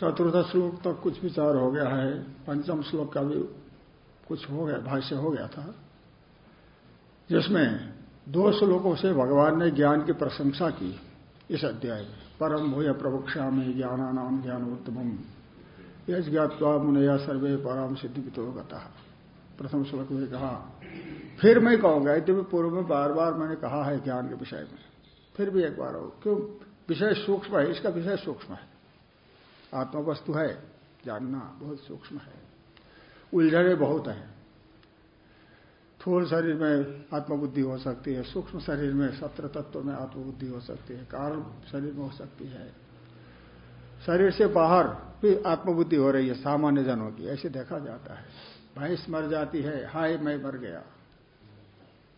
चतुर्थ श्लोक तक कुछ विचार हो गया है, पंचम श्लोक का भी कुछ हो गया, भाष्य हो गया था। जिसमें दो श्लोकों से भगवान ने ज्ञान की प्रशंसा की इस अध्याय में। परम भूय प्रवक्षा में ज्ञानानाम ज्ञान उत्तम यश ज्ञातवा मुनया सर्वे परम सिद्धि गता। प्रथम श्लोक में कहा, फिर मैं कहूँगा यद्यपि पूर्व में बार बार मैंने कहा है ज्ञान के विषय में। फिर भी एक बार हो क्यों? विषय सूक्ष्म है, इसका विषय सूक्ष्म है। आत्मा वस्तु है जानना बहुत सूक्ष्म है। उलझने बहुत है। थूल शरीर में आत्मबुद्धि हो सकती है, सूक्ष्म शरीर में सत्र तत्व में आत्मबुद्धि हो सकती है, कारण शरीर में हो सकती है। शरीर से बाहर भी आत्मबुद्धि हो रही है, सामान्य जनों की, ऐसे देखा जाता है। भैंस मर जाती है, हाय मैं मर गया।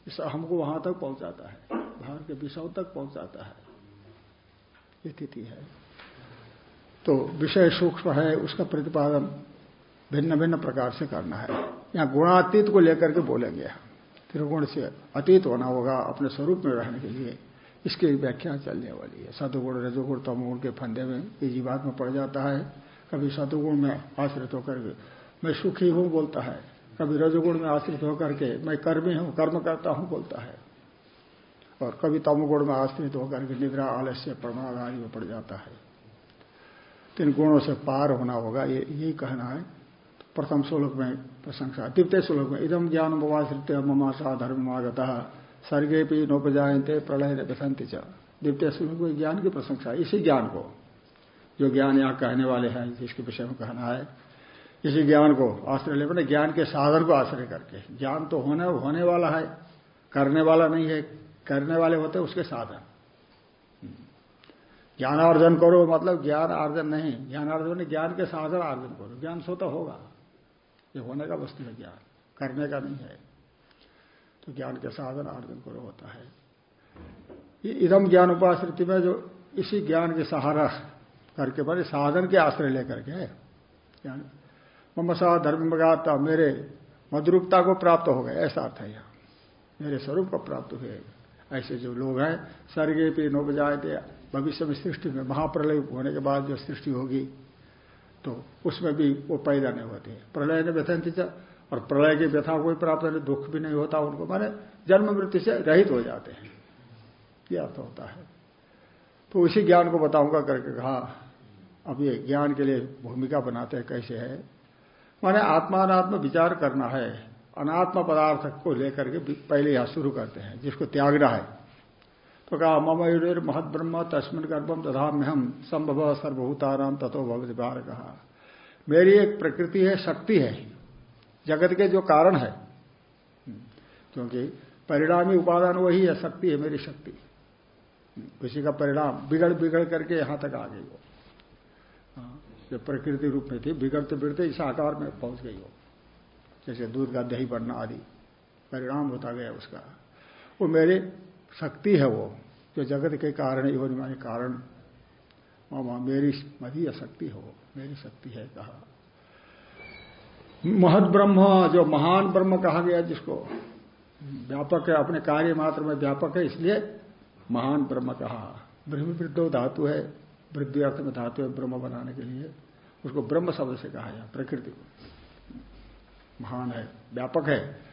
इस हमको वहाँ तक पहुंचाता है, बाहर के विषयों तक पहुंचाता है। स्थिति है। तो विषय सूक्ष्म है, उसका प्रतिपादन भिन्न भिन्न प्रकार से करना है। यहाँ गुणातीत को लेकर के बोलेंगे हम। त्रिगुण से अतीत होना होगा अपने स्वरूप में रहने के लिए। इसकी व्याख्या चलने वाली है। सतुगुण रजोगुण, तमोगुण के फंदे में ये जीवात में पड़ जाता है। कभी सतुगुण में आश्रित होकर के मैं सुखी हूँ बोलता है। कभी रजोगुण में आश्रित होकर के मैं कर्मी हूँ, कर्म करता हूँ बोलता है। और कभी तमोगुण में आश्रित होकर के निद्रा आलस्य प्रमाद आदि में पड़ जाता है। तीन गुणों से पार होना होगा, ये, यही कहना है। प्रथम श्लोक में प्रशंसा, द्वितीय श्लोक में इदम ज्ञान मवाश्रित ममाशा धर्ममागत सर्गे भी नोपजायते प्रलय व्यसंति द्वितीय श्लोक में ज्ञान की प्रशंसा, इसी ज्ञान को, जो ज्ञान यहाँ कहने वाले हैं, जिसके विषय में कहना है, इसी ज्ञान को आश्रय ले ज्ञान के साधन को आश्रय करके, ज्ञान तो होने होने वाला है, करने वाला नहीं है, करने वाले होते उसके साधन। ज्ञानार्जन करो मतलब ज्ञान आर्जन नहीं। ज्ञानार्जन ज्ञान के साधन आर्जन करो। ज्ञान स्वतः होगा। ये होने का वस्तु है ज्ञान। करने का नहीं है। तो ज्ञान के साधन आर्जन करो होता है। ये ज्ञान उपाश्रिति में जो इसी ज्ञान के सहारा करके बड़े साधन के आश्रय लेकर के ज्ञान। ममसा धर्म मगाता, मेरे मधुरूपता को प्राप्त हो गए ऐसा अर्थ है यहाँ। मेरे स्वरूप को प्राप्त हुए ऐसे जो लोग हैं स्वर्गे पे नो बजाए थे भविष्य में सृष्टि में, महाप्रलय होने के बाद जो सृष्टि होगी तो उसमें भी वो पैदा नहीं होते प्रलय ने व्यथंत और प्रलय की व्यथा कोई प्राप्त नहीं दुख भी नहीं होता उनको। माने जन्म मृत्यु से रहित हो जाते हैं। यह अर्थ होता है। तो उसी ज्ञान को बताऊँगा करके कहा, अब ये ज्ञान के लिए भूमिका बनाते हैं कैसे है। माने आत्मात्म विचार करना है। अनात्म पदार्थ को लेकर के पहले यहाँ शुरू करते हैं, जिसको त्यागना है। तो कहा ममयूर महत ब्रह्म तस्मिन गर्भम तथा में हम संभव सर्वभूताराम तथो भगवत बार कहा मेरी एक प्रकृति है शक्ति है। जगत के जो कारण है। क्योंकि परिणामी उपादान वही है शक्ति है मेरी शक्ति। किसी का परिणाम बिगड़ बिगड़ करके यहाँ तक आ गई हो हाँ, जो प्रकृति रूप में थी बिगड़ते बिगड़ते इस आकार में पहुँच गई हो जैसे दूध का दही बढ़ना आदि परिणाम होता गया उसका। वो मेरी शक्ति है वो, जो जगत के कारण योनि मानी कारण। मामा, मेरी मधी शक्ति हो मेरी शक्ति है, कहा। महद ब्रह्म, जो महान ब्रह्म कहा गया, जिसको व्यापक है, अपने कार्य मात्र में व्यापक है, इसलिए महान ब्रह्म कहा। ब्रह्म वृद्धो धातु है वृद्धि अर्थ में धातु है, ब्रह्म बनाने के लिए। उसको ब्रह्म शब्द से कहा गया, प्रकृति को। महान है, व्यापक है।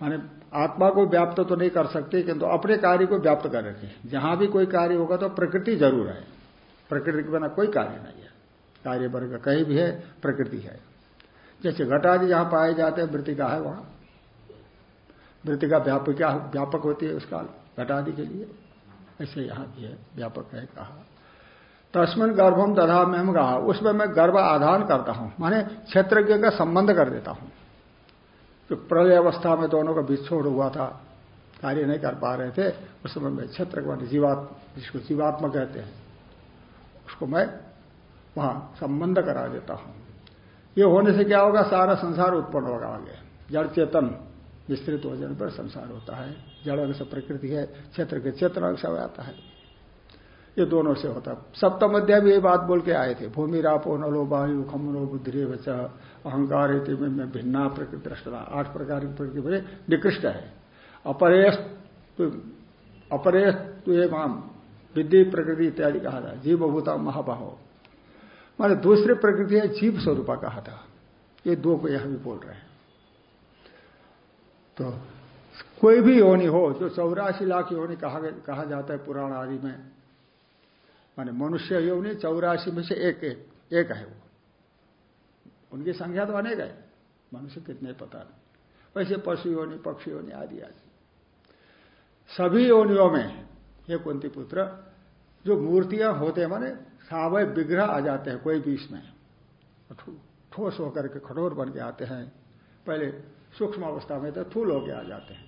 माने आत्मा को व्याप्त तो नहीं कर सकते, किंतु अपने कार्य को व्याप्त कर रखे जहाँ भी कोई कार्य होगा तो प्रकृति ज़रूर है। प्रकृति के बिना कोई कार्य नहीं है। कार्य वर्ग कहीं भी है, प्रकृति है। जैसे घटादि जहाँ पाए जाते हैं वृत्तिका है वहाँ। वृत्तिका व्यापक व्यापक होती है उसका घटादि के लिए। ऐसे यहाँ भी है, व्यापक है कहा। तस्मिन गर्भम दधा में हम कहा उसमें मैं गर्भ आधान करता हूँ। माने क्षेत्रज्ञ का संबंध कर देता हूँ। जो प्रलय अवस्था में दोनों का विछोड़ हुआ था। कार्य नहीं कर पा रहे थे। उस समय में क्षेत्र जीवात्मा जिसको जीवात्मा कहते हैं, उसको मैं वहाँ संबंध करा देता हूँ। ये होने से क्या होगा? सारा संसार उत्पन्न होगा आगे। जड़ चेतन, विस्तृत हो जाने पर संसार होता है। जड़ से प्रकृति है, क्षेत्र के क्षेत्र अंग से आता है। ये दोनों से होता। सप्तम अध्याय भी ये बात बोल के आए थे भूमि रापो नलो वायु खमनो बुद्धि बचा अहंकार में भिन्ना प्रकृति रचना आठ प्रकार की प्रकृति बड़े निकृष्ट है। अपरेश अपरेश माम विद्धि प्रकृति इत्यादि कहा था। जीव भूता महाबाहो। माने दूसरी प्रकृति है जीव स्वरूपा कहा था। ये दो को यह भी बोल रहे हैं। तो कोई भी योनि हो जो चौरासी लाख योनि कहा, कहा जाता है पुराण आदि में माने मनुष्य योनि चौरासी में से एक एक, एक है वो। उनकी संख्या तो अनेक है। मनुष्य कितने पता नहीं। वैसे पशु योनि पक्षी योनि आदि आदि। सभी योनियों में ये कुंती पुत्र जो मूर्तियाँ होते हैं माने सावय विग्रह आ जाते हैं कोई भी इसमें। ठोस होकर के कठोर बन के आते हैं। पहले सूक्ष्म अवस्था में तो थूल होके आ जाते हैं।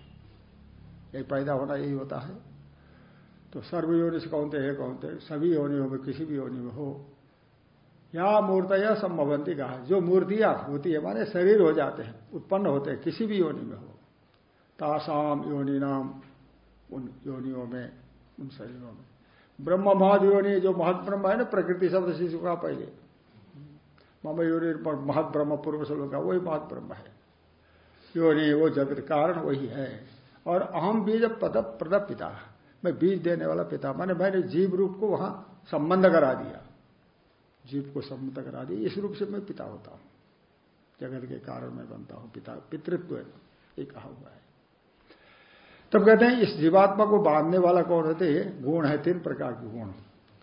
यही पैदा होना यही होता है। तो सर्व योनि से कौन है? कौन थे सभी योनियों में, किसी भी योनि में हो। या मूर्तया संभवंती कहा जो मूर्तियाँ होती है, माने शरीर हो जाते हैं, उत्पन्न होते हैं, किसी भी योनि में हो। तासाम योनि नाम उन योनियों में, उन शरीरों में। ब्रह्म महद योनि, जो महत ब्रह्म है ना, प्रकृति शब्द शिशु का पहले। मम योनि महत ब्रह्म, पूर्व श्लोक का, वही महत ब्रह्म है। योनि, वो जगत कारण वही है। और अहम बीज पद प्रद पिता मैं बीज देने वाला पिता। मैंने मैंने जीव रूप को वहाँ संबंध करा दिया। जीव को संबंध करा दिया। इस रूप से मैं पिता होता हूँ। जगत के कारण मैं बनता हूँ। पिता पितृत्व ये कहा हुआ है। तब कहते हैं इस जीवात्मा को बांधने वाला कौन होते हैं? गुण है तीन प्रकार के गुण।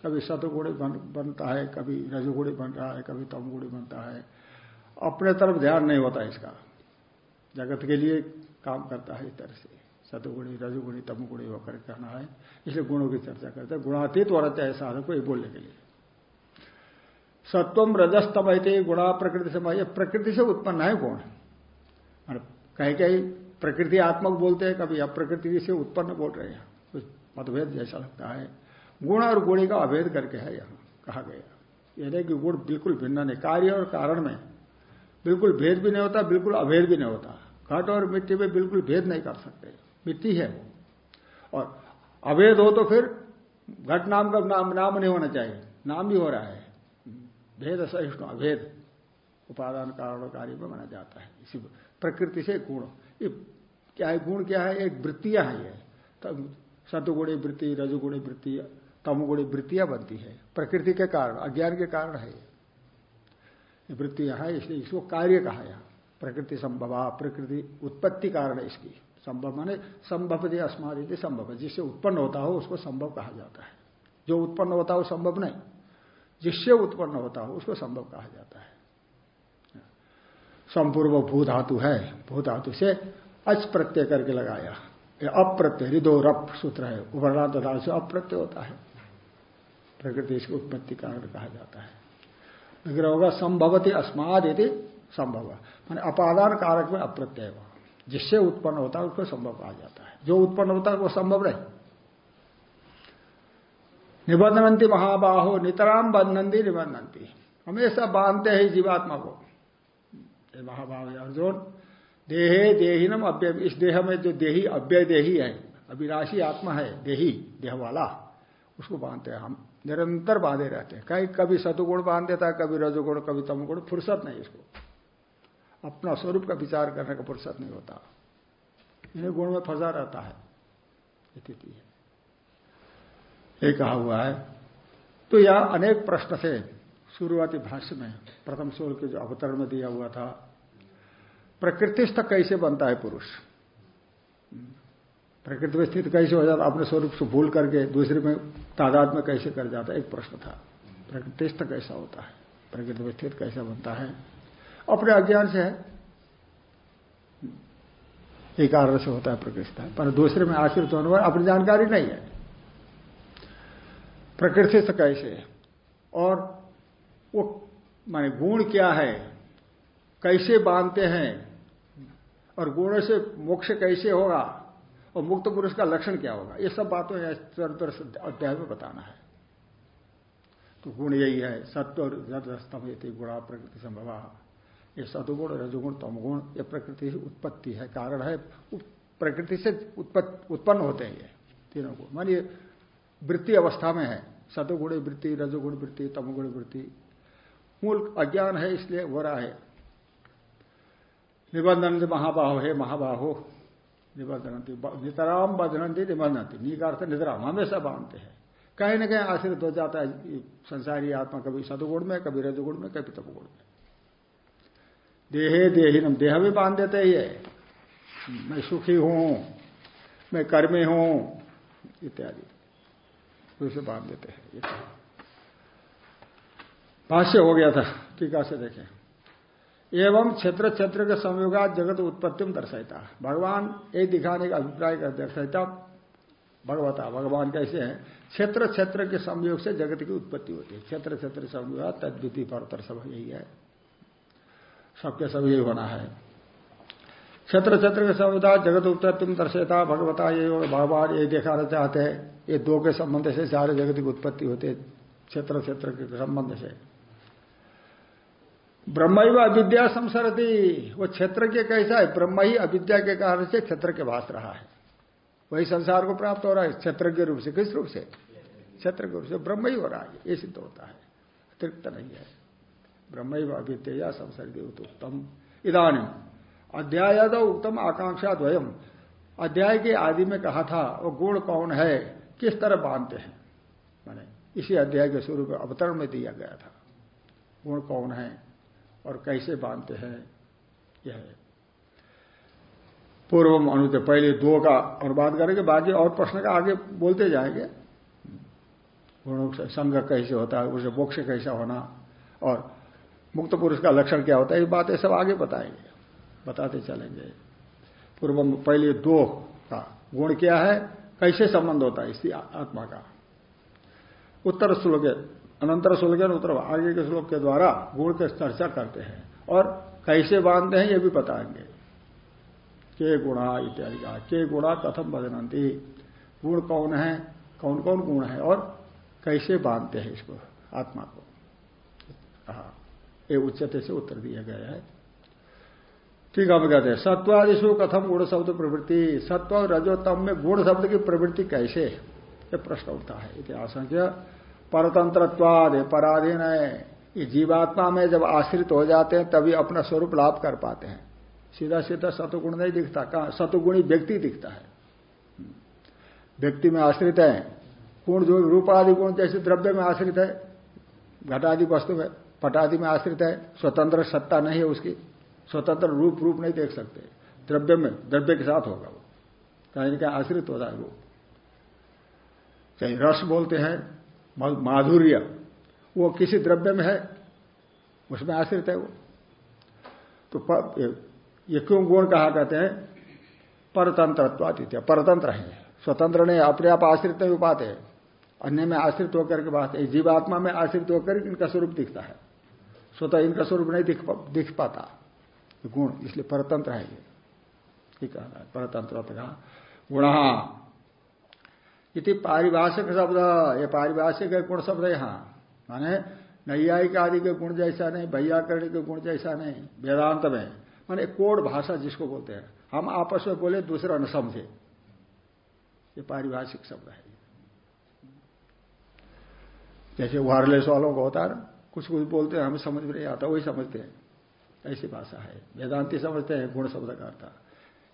कभी सतगुणी बन, बनता है कभी रजगुणी बन रहा है कभी तमगुणी बनता है। अपने तरफ़ ध्यान नहीं होता इसका। जगत के लिए काम करता है इस तरह से। सतगुणी रजगुणी, तमगुणी होकर कहना है। इसलिए गुणों की चर्चा करते हैं। गुणातीत हो रहता है साधक को ये बोलने के लिए। सत्वम रजस्तम गुणा प्रकृति से प्रकृति से उत्पन्न है गुण कहीं कहीं प्रकृति आत्मक बोलते हैं, कभी अप्रकृति से उत्पन्न बोल रहे हैं। कुछ मतभेद जैसा लगता है। गुण और गुणी का अभेद करके है यहाँ, कहा गया। यह नहीं कि गुण बिल्कुल भिन्न नहीं। कार्य और कारण में बिल्कुल भेद भी नहीं होता, बिल्कुल अभेद भी नहीं होता। घट और मिट्टी में बिल्कुल भेद नहीं कर सकते। मिट्टी है। वो और अभेद हो तो फिर घट नाम का नाम नाम नहीं होना चाहिए। नाम भी हो रहा है। भेद सहिष्णु अभेद उपादान कारण कार्य में माना जाता है। इसी प्रकृति से गुण। ये क्या है? गुण क्या है? एक वृत्तियाँ है ये। सतुगुणी वृत्ति, रजुगुणी वृत्ति, तमुगुणी वृत्तियाँ बनती है। प्रकृति के कारण, अज्ञान के कारण है ये। वृत्तियाँ है, इसलिए इसको कार्य कहा यहाँ प्रकृति संभवा, प्रकृति उत्पत्ति कारण है इसकी। संभव माने संभव दे अस्मादित संभव, जिससे उत्पन्न होता हो, उसको संभव कहा जाता है। जो उत्पन्न होता हो, संभव नहीं। जिससे उत्पन्न होता हो, उसको संभव कहा जाता है। संपूर्व भू धातु है। भू धातु से अच प्रत्यय करके लगाया। अप्रत्यय हृदो रप सूत्र है। उभरना तथा से अप्रत्यय होता है। प्रकृति इसकी उत्पत्ति कारण कहा जाता है। विग्रह होगा, संभवती अस्माद यदि संभव। मान अपादान कारक में अप्रत्यय हो जिससे उत्पन्न होता है, उसको संभव कहा जाता है। जो उत्पन्न होता है, वो संभव नहीं। निबंधनती महाबाहो, नितराम बंधनती निबंधनती। हमेशा बांधते हैं जीवात्मा को। महाभाव अर्जुन। देहे देहीनम अव्यय, इस देह में जो देही, अव्यय देही है अविनाशी आत्मा है, देही देह वाला उसको बांधते हैं हम। निरंतर बांधे रहते हैं। कहीं कभी सतुगुण बाँध देता है, कभी रजोगुण, कभी तमगुण, फुर्सत नहीं इसको अपना स्वरूप का विचार करने का फुर्सत नहीं होता। इन्हें गुण में फंसा रहता है। स्थिति है। ये कहा हुआ है। तो यह अनेक प्रश्न थे शुरुआती भाष्य में, प्रथम स्वर के जो अवतरण में दिया हुआ था। प्रकृतिस्थ कैसे बनता है पुरुष? प्रकृति में स्थित कैसे हो जाता अपने स्वरूप से भूल करके दूसरे में तादाद में कैसे कर जाता एक प्रश्न था। प्रकृतिस्थ कैसा होता है? प्रकृति में स्थित कैसा बनता है? अपने अज्ञान से है एक कारण से होता है प्रकृति पर दूसरे में आश्रित होने पर अपनी जानकारी नहीं है। प्रकृति से कैसे? और वो, माने गुण क्या है? कैसे बांधते हैं? और गुणों से मोक्ष कैसे होगा? और मुक्त पुरुष का लक्षण क्या होगा? ये सब बातों अध्याय में बताना है। तो गुण यही है, सत्व और रजस्तम ये गुणा प्रकृति संभव। ये सदुगुण, रजगुण, तमगुण, ये प्रकृति की उत्पत्ति है। कारण है प्रकृति से उत्पन्न होते हैं ये तीनों गुण। मान ये वृत्ति अवस्था में है। सदुगुण वृत्ति, रजोगुण वृत्ति, तमगुण वृत्ति। मूल अज्ञान है, इसलिए हो रहा है। निबंधन महाबाहो है महाबाहो। निबंधनती नितराम बदनती निबंधनती। नी का हमेशा बांधते हैं। कहीं ना कहीं आश्रित हो जाता है संसारी आत्मा कभी सदुगुण में, कभी रजगुण में, कभी तपगुण में। देहे देहीनम देह भी बाँध देते ही है। मैं सुखी हूँ, मैं कर्मी हूँ, इत्यादि। उसे बाँध देते हैं भाष्य हो गया था, टीका से देखें। एवं क्षेत्र क्षेत्र के संयोगा जगत उत्पत्ति में दर्शाता भगवान ये दिखाने का अभिप्राय कर दर्शाता भगवता, भगवान कैसे हैं? क्षेत्र क्षेत्र के संयोग से जगत की उत्पत्ति होती है। क्षेत्र क्षेत्र संयोग तद्विति परतर सब यही है। सबके सब यही होना है। क्षेत्र क्षेत्र के समुदाय जगत उत्पत्ति तुम दर्शेता भगवता, ये भगवान ये दिखाना चाहते हैं। ये दो के संबंध से सारे जगत की उत्पत्ति होते क्षेत्र क्षेत्र के संबंध से। ब्रह्म ही अविद्या संसरती, वो क्षेत्र के कैसा है? ब्रह्म ही अविद्या के कारण से क्षेत्र के भाष रहा है। वही संसार को प्राप्त हो रहा है, क्षेत्र के रूप से, किस रूप से? क्षेत्र के रूप से ब्रह्म ही हो रहा है, ये सिद्ध होता है। अतिरिक्त नहीं है। ब्रह्म अविद्या संसर्गी उत्तम इधानी अध्याय तो उत्तम आकांक्षा द्वयम अध्याय के आदि में कहा था, वो गुण कौन है, किस तरह बांधते हैं? मैंने, इसी अध्याय के स्वरूप अवतरण में दिया गया था। गुण कौन है और कैसे बांधते हैं, यह है। पूर्वम अनुत पहले दो का अनुवाद करेंगे, बाकी और प्रश्न का आगे बोलते जाएँगे। गुणों से संग कैसे होता है, उसे मोक्ष कैसा होना, और मुक्त पुरुष का लक्षण क्या होता है? ये बातें सब आगे बताएँगे। बताते चलेंगे। पूर्व पहले दो का गुण क्या है? कैसे संबंध होता है इसी आत्मा का? उत्तर श्लोक अनंतर श्लोक उत्तर आगे के श्लोक के द्वारा गुण की चर्चा करते हैं और कैसे बांधते हैं ये भी बताएँगे। के गुणा इत्यादि का। के गुणा कथम बदनती गुण कौन है? कौन कौन गुण है? और कैसे बांधते हैं इसको? आत्मा को। ये उच्चते से उत्तर दिया गया है। ठीक है कहते हैं सत्वादिशु कथम गुण शब्द प्रवृत्ति, सत्व और रजोत्तम में गुण शब्द की प्रवृत्ति कैसे? ये प्रश्न उठता है इतिहास परतंत्रत्वाद, पराधीन है, ये जीवात्मा में जब आश्रित हो जाते हैं, तभी अपना स्वरूप लाभ कर पाते हैं। सीधा सीधा सतुगुण नहीं दिखता, कहा? सतुगुणी व्यक्ति दिखता है। व्यक्ति में आश्रित है गुण जो रूप आदि गुण जैसे द्रव्य में आश्रित है, घटादि वस्तु में। पटादि में आश्रित है, स्वतंत्र सत्ता नहीं है उसकी, स्वतंत्र रूप रूप नहीं देख सकते। द्रव्य में, द्रव्य के साथ होगा वो। कहीं कहीं आश्रित होता है वो। कहीं रस बोलते हैं माधुर्य, वो किसी द्रव्य में है, उसमें आश्रित है वो। तो ये क्यों गुण कहा कहते हैं? परतंत्रत्वादित्य परतंत्र है। स्वतंत्र नहीं, अपने आप आश्रित नहीं हो पाते। अन्य में आश्रित होकर के बात है जीवात्मा में आश्रित होकर इनका स्वरूप दिखता है। स्वतः इनका स्वरूप नहीं दिख, दिख पाता। गुण इसलिए परतंत्र है ये। ठीक है परतंत्र का गुण इति पारिभाषिक शब्द ये पारिभाषिक है गुण शब्द यहाँ। माने नैयायिक आदि के गुण जैसा नहीं भैयाकरण के गुण जैसा नहीं वेदांत में। माने कोड भाषा जिसको बोलते हैं। हम आपस में बोले दूसरा न समझे। ये पारिभाषिक शब्द है। जैसे वायरलेस वालों को होता है ना कुछ कुछ बोलते हैं, हमें समझ में नहीं आता, वही समझते हैं। ऐसी भाषा है। वेदांति समझते हैं, गुण शब्द का अर्थ।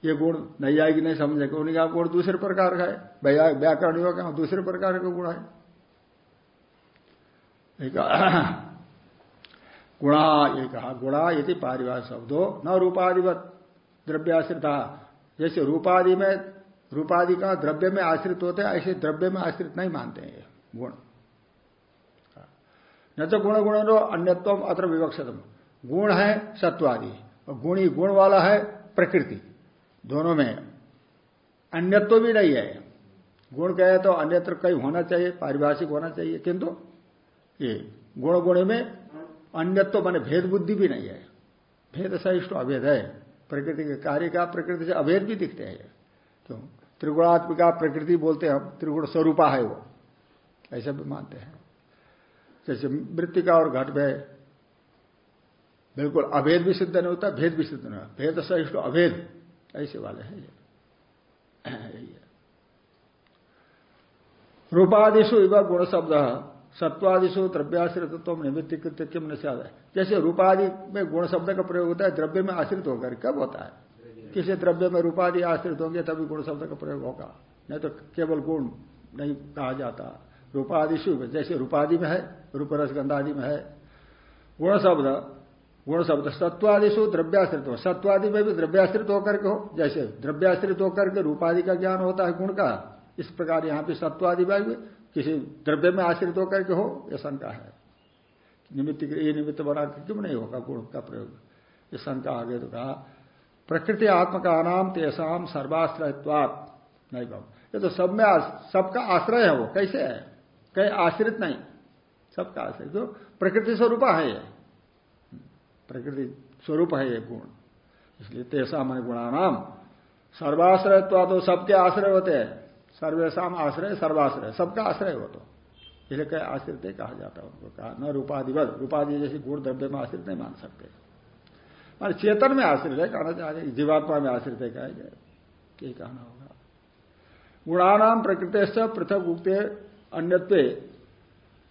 ये गुण नैयायिक नहीं समझेगा उन्हें कहा, गुण दूसरे प्रकार का है। व्याकरण योग दूसरे प्रकार का गुण है। गुणा, ये कहा, गुणा यदि पारिभाष शब्दो न रूपाधिवत द्रव्याश्रिता। जैसे रूपादि में, रूपादि का द्रव्य में आश्रित होते हैं, ऐसे द्रव्य में आश्रित नहीं मानते हैं गुण। न तो गुण गुण अन्यत्व अत्र विवक्षतम। गुण है सत्वादि, और गुणी गुण वाला है प्रकृति। दोनों में अन्यत्व भी नहीं है। गुण कहे तो अन्यत्र कहीं होना चाहिए, पारिभाषिक होना चाहिए, किंतु ये गुण गुण में अन्यत्व माने भेद बुद्धि भी नहीं है। भेद सहिष्णु अभेद है। प्रकृति के कार्य का प्रकृति से अभेद भी दिखते हैं। क्यों त्रिगुणात्मिका प्रकृति बोलते हैं हम त्रिगुण स्वरूपा है वो। ऐसा भी मानते हैं। जैसे मृतिका और घट भय बिल्कुल अभेद भी सिद्ध नहीं होता, भेद भी सिद्ध नहीं होता। भेद सहिष्णु अभेद, ऐसे वाले हैं ये। रूपादिशु इव गुण शब्द सत्वादिशु द्रव्याश्रित निमित्त कृत्य किम निषाद जैसे रूपादि में गुण शब्द का प्रयोग होता है, द्रव्य में आश्रित होकर, कब होता है? किसी द्रव्य में रूपादि आश्रित होंगे, तभी गुण शब्द का प्रयोग होगा। नहीं तो केवल गुण नहीं कहा जाता। रूपादिशु जैसे रूपादि में है रूप रसगंधादि में है। गुण शब्द गुण शब्द सत्वादिशु द्रव्याश्रित हो, सत्वादि में भी द्रव्याश्रित होकर के हो। जैसे द्रव्याश्रित होकर के रूपादि का ज्ञान होता है, गुण का, इस प्रकार यहाँ पर सत्वादि में भी किसी द्रव्य में आश्रित होकर के हो यह शंका है। निमित्त ये निमित्त बना क्यों नहीं होगा गुण का प्रयोग? ये शंका आगे तो कहा, प्रकृति आत्म का नाम तेसाम सर्वाश्रयत्वात। नहीं बाबू, ये तो सब में सबका आश्रय है वो, कैसे है? कहीं आश्रित नहीं। सबका आश्रित। जो प्रकृति स्वरूप है ये। प्रकृति स्वरूप है ये गुण। इसलिए तेसा मन गुणानाम सर्वाश्रयत्वा तो सबके आश्रय होते हैं। सर्वेशम आश्रय, सर्वाश्रय। सबका आश्रय हो तो इसलिए कई आश्रित कहा जाता है उनको। कहा न रूपाधिवत रूपाधि जैसे गुण द्रव्य में आश्रित नहीं मान सकते। मान चेतन में आश्रित है। कहना चाहेंगे जीवात्मा में आश्रित है। कहेंगे यही कहना होगा? गुणानाम प्रकृति पृथक उगते अन्यत्व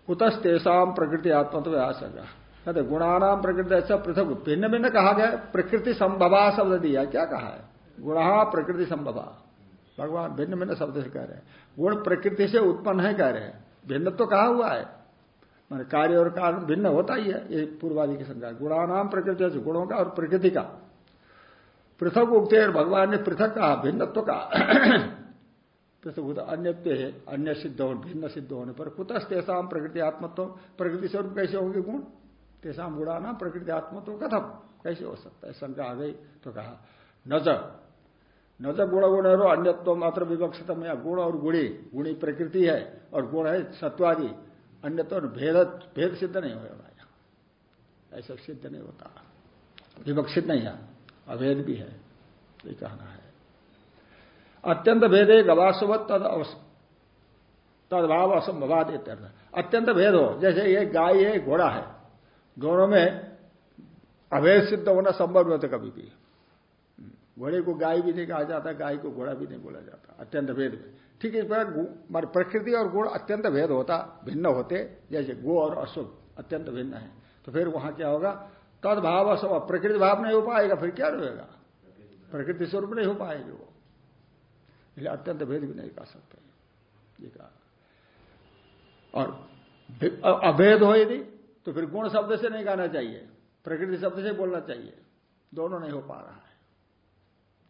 कुतस्तेषाम प्रकृति आत्मत्व आशंका कहते गुणानाम प्रकृति ऐसा पृथक। भिन्न भिन्न कहा गया प्रकृति संभवा शब्द दिया। क्या कहा है? गुणा प्रकृति संभवा भगवान भिन्न भिन्न शब्द से कह रहे हैं। गुण प्रकृति से उत्पन्न है, कह रहे हैं। भिन्न तो कहा हुआ है? मान कार्य और कारण भिन्न होता ही है, ये पूर्वादि की संख्या गुणानाम प्रकृति गुणों का और प्रकृति का। पृथक उगते भगवान ने पृथक कहा, भिन्नत्व का। पृथक अन्य है अन्य सिद्ध हो भिन्न सिद्ध होने पर। कुतस तेसाम प्रकृति आत्मत्व, प्रकृति स्वरूप कैसे होंगे गुण? तेसाम गुणाना प्रकृति आत्मत्व कथम, कैसे हो सकता है? शंका आ गई तो कहा, नज न तो गुण गुण रो अन्यत्व मात्र विवक्षतम या गुण और गुणी गुणी प्रकृति है और गुण है सत्वादि, अन्यत्व भेद भेद सिद्ध नहीं होगा ऐसा सिद्ध नहीं होता। विवक्षित नहीं है, अभेद भी है, ये कहना है। अत्यंत भेदे गवासवत तद तदभाव असंभवाद इत्यर्थ। अत्यंत भेद हो, जैसे ये गाय है, घोड़ा है दोनों में अभेद सिद्ध होना संभव नहीं होता कभी भी। घोड़े को गाय भी नहीं कहा जाता, गाय को घोड़ा भी नहीं बोला जाता। अत्यंत भेद। में ठीक इस प्रकार प्रकृति और गुण अत्यंत भेद होता, भिन्न होते, जैसे गो और अशुभ अत्यंत भिन्न है। तो फिर वहाँ क्या होगा? तदभाव अशुभ प्रकृति भाव नहीं हो पाएगा, फिर क्या रहेगा? प्रकृति स्वरूप नहीं हो पाएगी वो। इसलिए अत्यंत भेद भी नहीं कह सकते। ये कहा। और अभेद हो यदि तो फिर गुण शब्द से नहीं गाना चाहिए। प्रकृति शब्द से बोलना चाहिए। दोनों नहीं हो पा रहा है।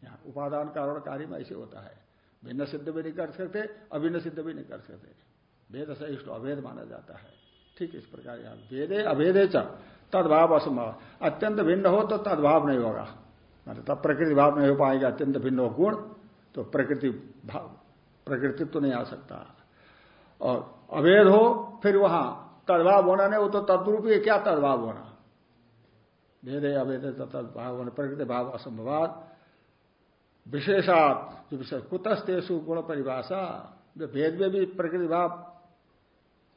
यहाँ उपादान कारण कार्य में ऐसे होता है। भिन्न सिद्ध भी नहीं कर सकते, अभिन्न सिद्ध भी नहीं कर सकते। वेद से इष्ट अभेद माना जाता है। ठीक इस प्रकार यहाँ वेदे अभेदे च, तदभाव असंभव। अत्यंत भिन्न हो तो तदभाव नहीं होगा। मतलब तब प्रकृति भाव नहीं हो पाएगा, अत्यंत भिन्न हो गुण। तो प्रकृति भाव, प्रकृति तो नहीं आ सकता। और अभेद हो, फिर वहाँ तदभाव होना नहीं, वो तो तद्रूप क्या तदभाव होना? भेदे अभेद तदभाव होना, प्रकृति भाव असंभवाद विशेषात, जो विशेष कुतस्तेषु गुण परिभाषा, जो भेद में भी प्रकृति भाव,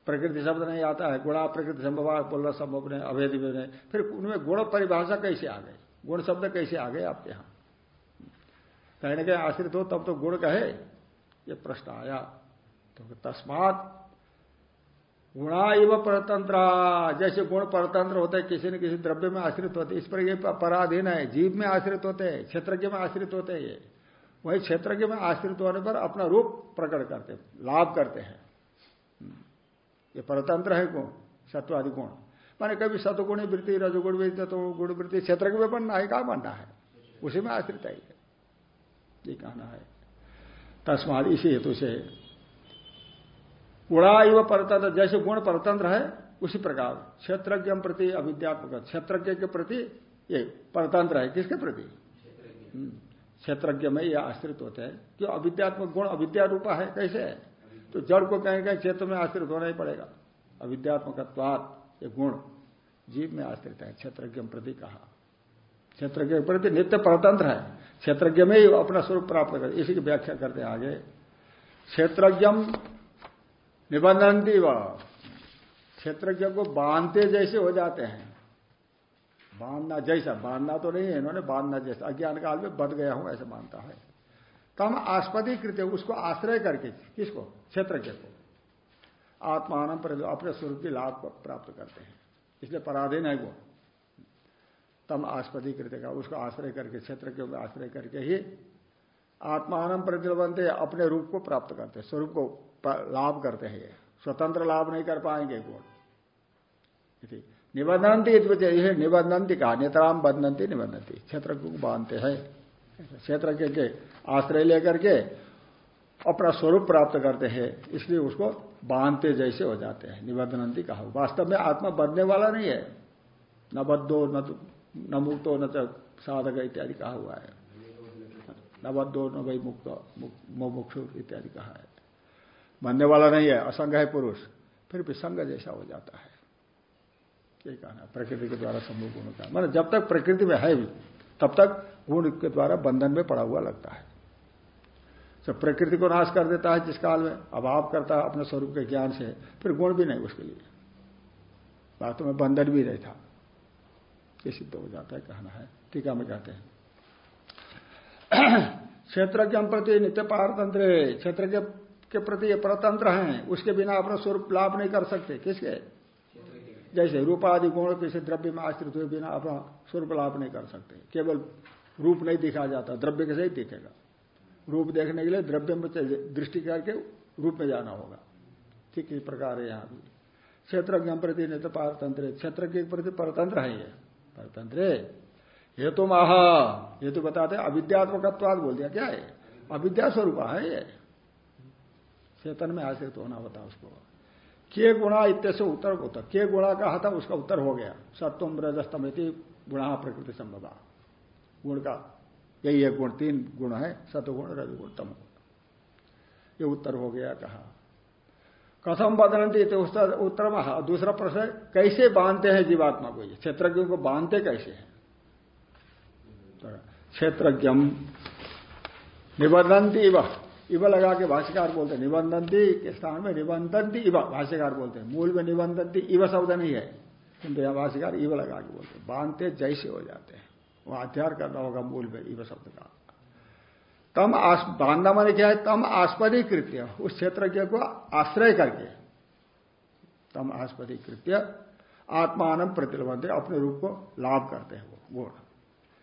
प्रकृति शब्द नहीं आता है, गुणा प्रकृति संभव बोलना संभव नहीं अभेद में नहीं। फिर उनमें गुण परिभाषा कैसे आ गई? गुण शब्द कैसे आ गए आपके यहाँ? कहीं ना कहीं आश्रित हो, तब तो गुण कहे। ये प्रश्न आया। तो तस्मात गुणा एवं परतंत्र, जैसे गुण परतंत्र होते हैं, किसी न किसी द्रव्य में आश्रित होते इस पर ये पराधीन है, जीव में आश्रित होते हैं क्षेत्रज्ञ में आश्रित होते हैं ये। वही क्षेत्रज्ञ में आश्रित होने पर अपना रूप प्रकट करते लाभ करते हैं। ये परतंत्र है गुण, सत्वादि गुण। माने कभी सतगुणी वृत्ति, रजगुण वृत्ति तो गुण, वृत्ति क्षेत्र में बनना है, कहा बनना है? उसी में आश्रित है ये कहना है। तस्माद इसी हेतु से गुणा एव परतंत्र जैसे गुण परतंत्र है उसी प्रकार क्षेत्रज्ञ प्रति अविद्यात्मक क्षेत्रज्ञ के प्रति ये परतंत्र है किसके प्रति? हम्म, क्षेत्रज्ञ में यह आश्रित होते हैं। क्यों? अविद्यात्मक गुण अविद्या रूपा है कैसे है? तो जड़ को कहीं कहीं क्षेत्र में आश्रित होना ही पड़ेगा। अविद्यात्मक ये गुण जीव में आश्रित है क्षेत्रज्ञ प्रति कहा। क्षेत्रज्ञ प्रति नित्य परतंत्र है। क्षेत्रज्ञ में ही अपना स्वरूप प्राप्त कर, इसी की व्याख्या करते आगे। क्षेत्रज्ञ निबंधनती व। क्षेत्रज्ञ को बांधते जैसे हो जाते हैं। बांधना जैसा, बांधना तो नहीं है, इन्होंने बांधना जैसा, अज्ञान काल में बद गया हूँ, ऐसा मानता है। तम आस्पदी कृत्य उसको आश्रय करके, किसको? क्षेत्रज्ञ को। आत्मान पर अपने स्वरूप की लाभ प्राप्त करते हैं। इसलिए पराधीन है वो। तम आस्पदी कृत्य का उसको आश्रय करके, क्षेत्र के आश्रय करके ही आत्मान प्रतिबंधे अपने रूप को प्राप्त करते स्वरूप को लाभ करते हैं स्वतंत्र लाभ नहीं कर पाएँगे गुण निबंधनती निबंधनती कहा नेत्राम बंधनती निबंधनती क्षेत्र को बांधते हैं। क्षेत्र के के आश्रय लेकर के अपना स्वरूप प्राप्त करते हैं, इसलिए उसको बांधते जैसे हो जाते हैं। निबंधनती कहा, वास्तव में आत्मा बदने वाला नहीं है। न बद्धो, न न मुक्तो न साधक इत्यादि कहा हुआ है। न बद्धो न वही मुक्त, मुमुक्षु इत्यादि कहा है। बनने वाला नहीं है, असंग है पुरुष, फिर भी संग जैसा हो जाता है। ये कहना प्रकृति के द्वारा संभव गुण का। मतलब जब तक प्रकृति में है तब तक गुण के द्वारा बंधन में पड़ा हुआ लगता है। जब प्रकृति को नाश कर देता है जिस काल में अभाव करता है अपने स्वरूप के ज्ञान से, फिर गुण भी नहीं उसके लिए। वास्तव में बंधन भी नहीं था। ये सिद्ध हो जाता है, कहना है। टीका में कहते हैं। क्षेत्र के प्रति नित्य पारतंत्र क्षेत्र के प्रति ये परतंत्र हैं, उसके बिना अपना स्वरूप लाभ नहीं कर सकते। किसके? जैसे रूपादि गुण किसी द्रव्य में आश्रित हुए बिना अपना स्वरूप लाभ नहीं कर सकते। केवल रूप नहीं दिखा जाता, द्रव्य के ही दिखेगा। रूप देखने के लिए द्रव्य में दृष्टि करके रूप में जाना होगा। ठीक इस प्रकार है यहाँ भी। क्षेत्र प्रति तो पारतंत्र क्षेत्र के प्रति परतंत्र है ये। परतंत्र। हेतु महा हेतु बताते अविद्यात्मकत्वाद बोल दिया। क्या है? अविद्या स्वरूप है ये। चेतन में आश्रित होना होता उसको। के गुणा इत्य से उत्तर होता के गुणा कहा था उसका उत्तर हो गया। सत्वम रजस्तम गुणा प्रकृति संभव। गुण का, यही एक गुण, तीन गुण है सतगुण रजगुण तम ये उत्तर हो गया कहा। कथम बदलती तो उत्तर दूसरा प्रश्न, कैसे बांधते हैं जीवात्मा को? ये क्षेत्रज्ञों को बांधते कैसे हैं? तो क्षेत्रज्ञम निबंधनती वह इव लगा के भाष्यकार बोलते निबंधनती के स्थान में निबंधनती इव। भाष्यकार बोलते हैं, मूल में निबंधनती इव शब्द नहीं है। किंतु यहाँ भाष्यकार इव लगा के बोलते हैं, बांधते जैसे हो जाते हैं। वह अध्यार करना होगा मूल में इव शब्द का। तम बांधना माने क्या है? तम आस्पदी कृत्य उस क्षेत्रज्ञ को आश्रय करके। तम आस्पदी कृत्य आत्मान प्रतिबंध अपने रूप को लाभ करते हैं वो गुण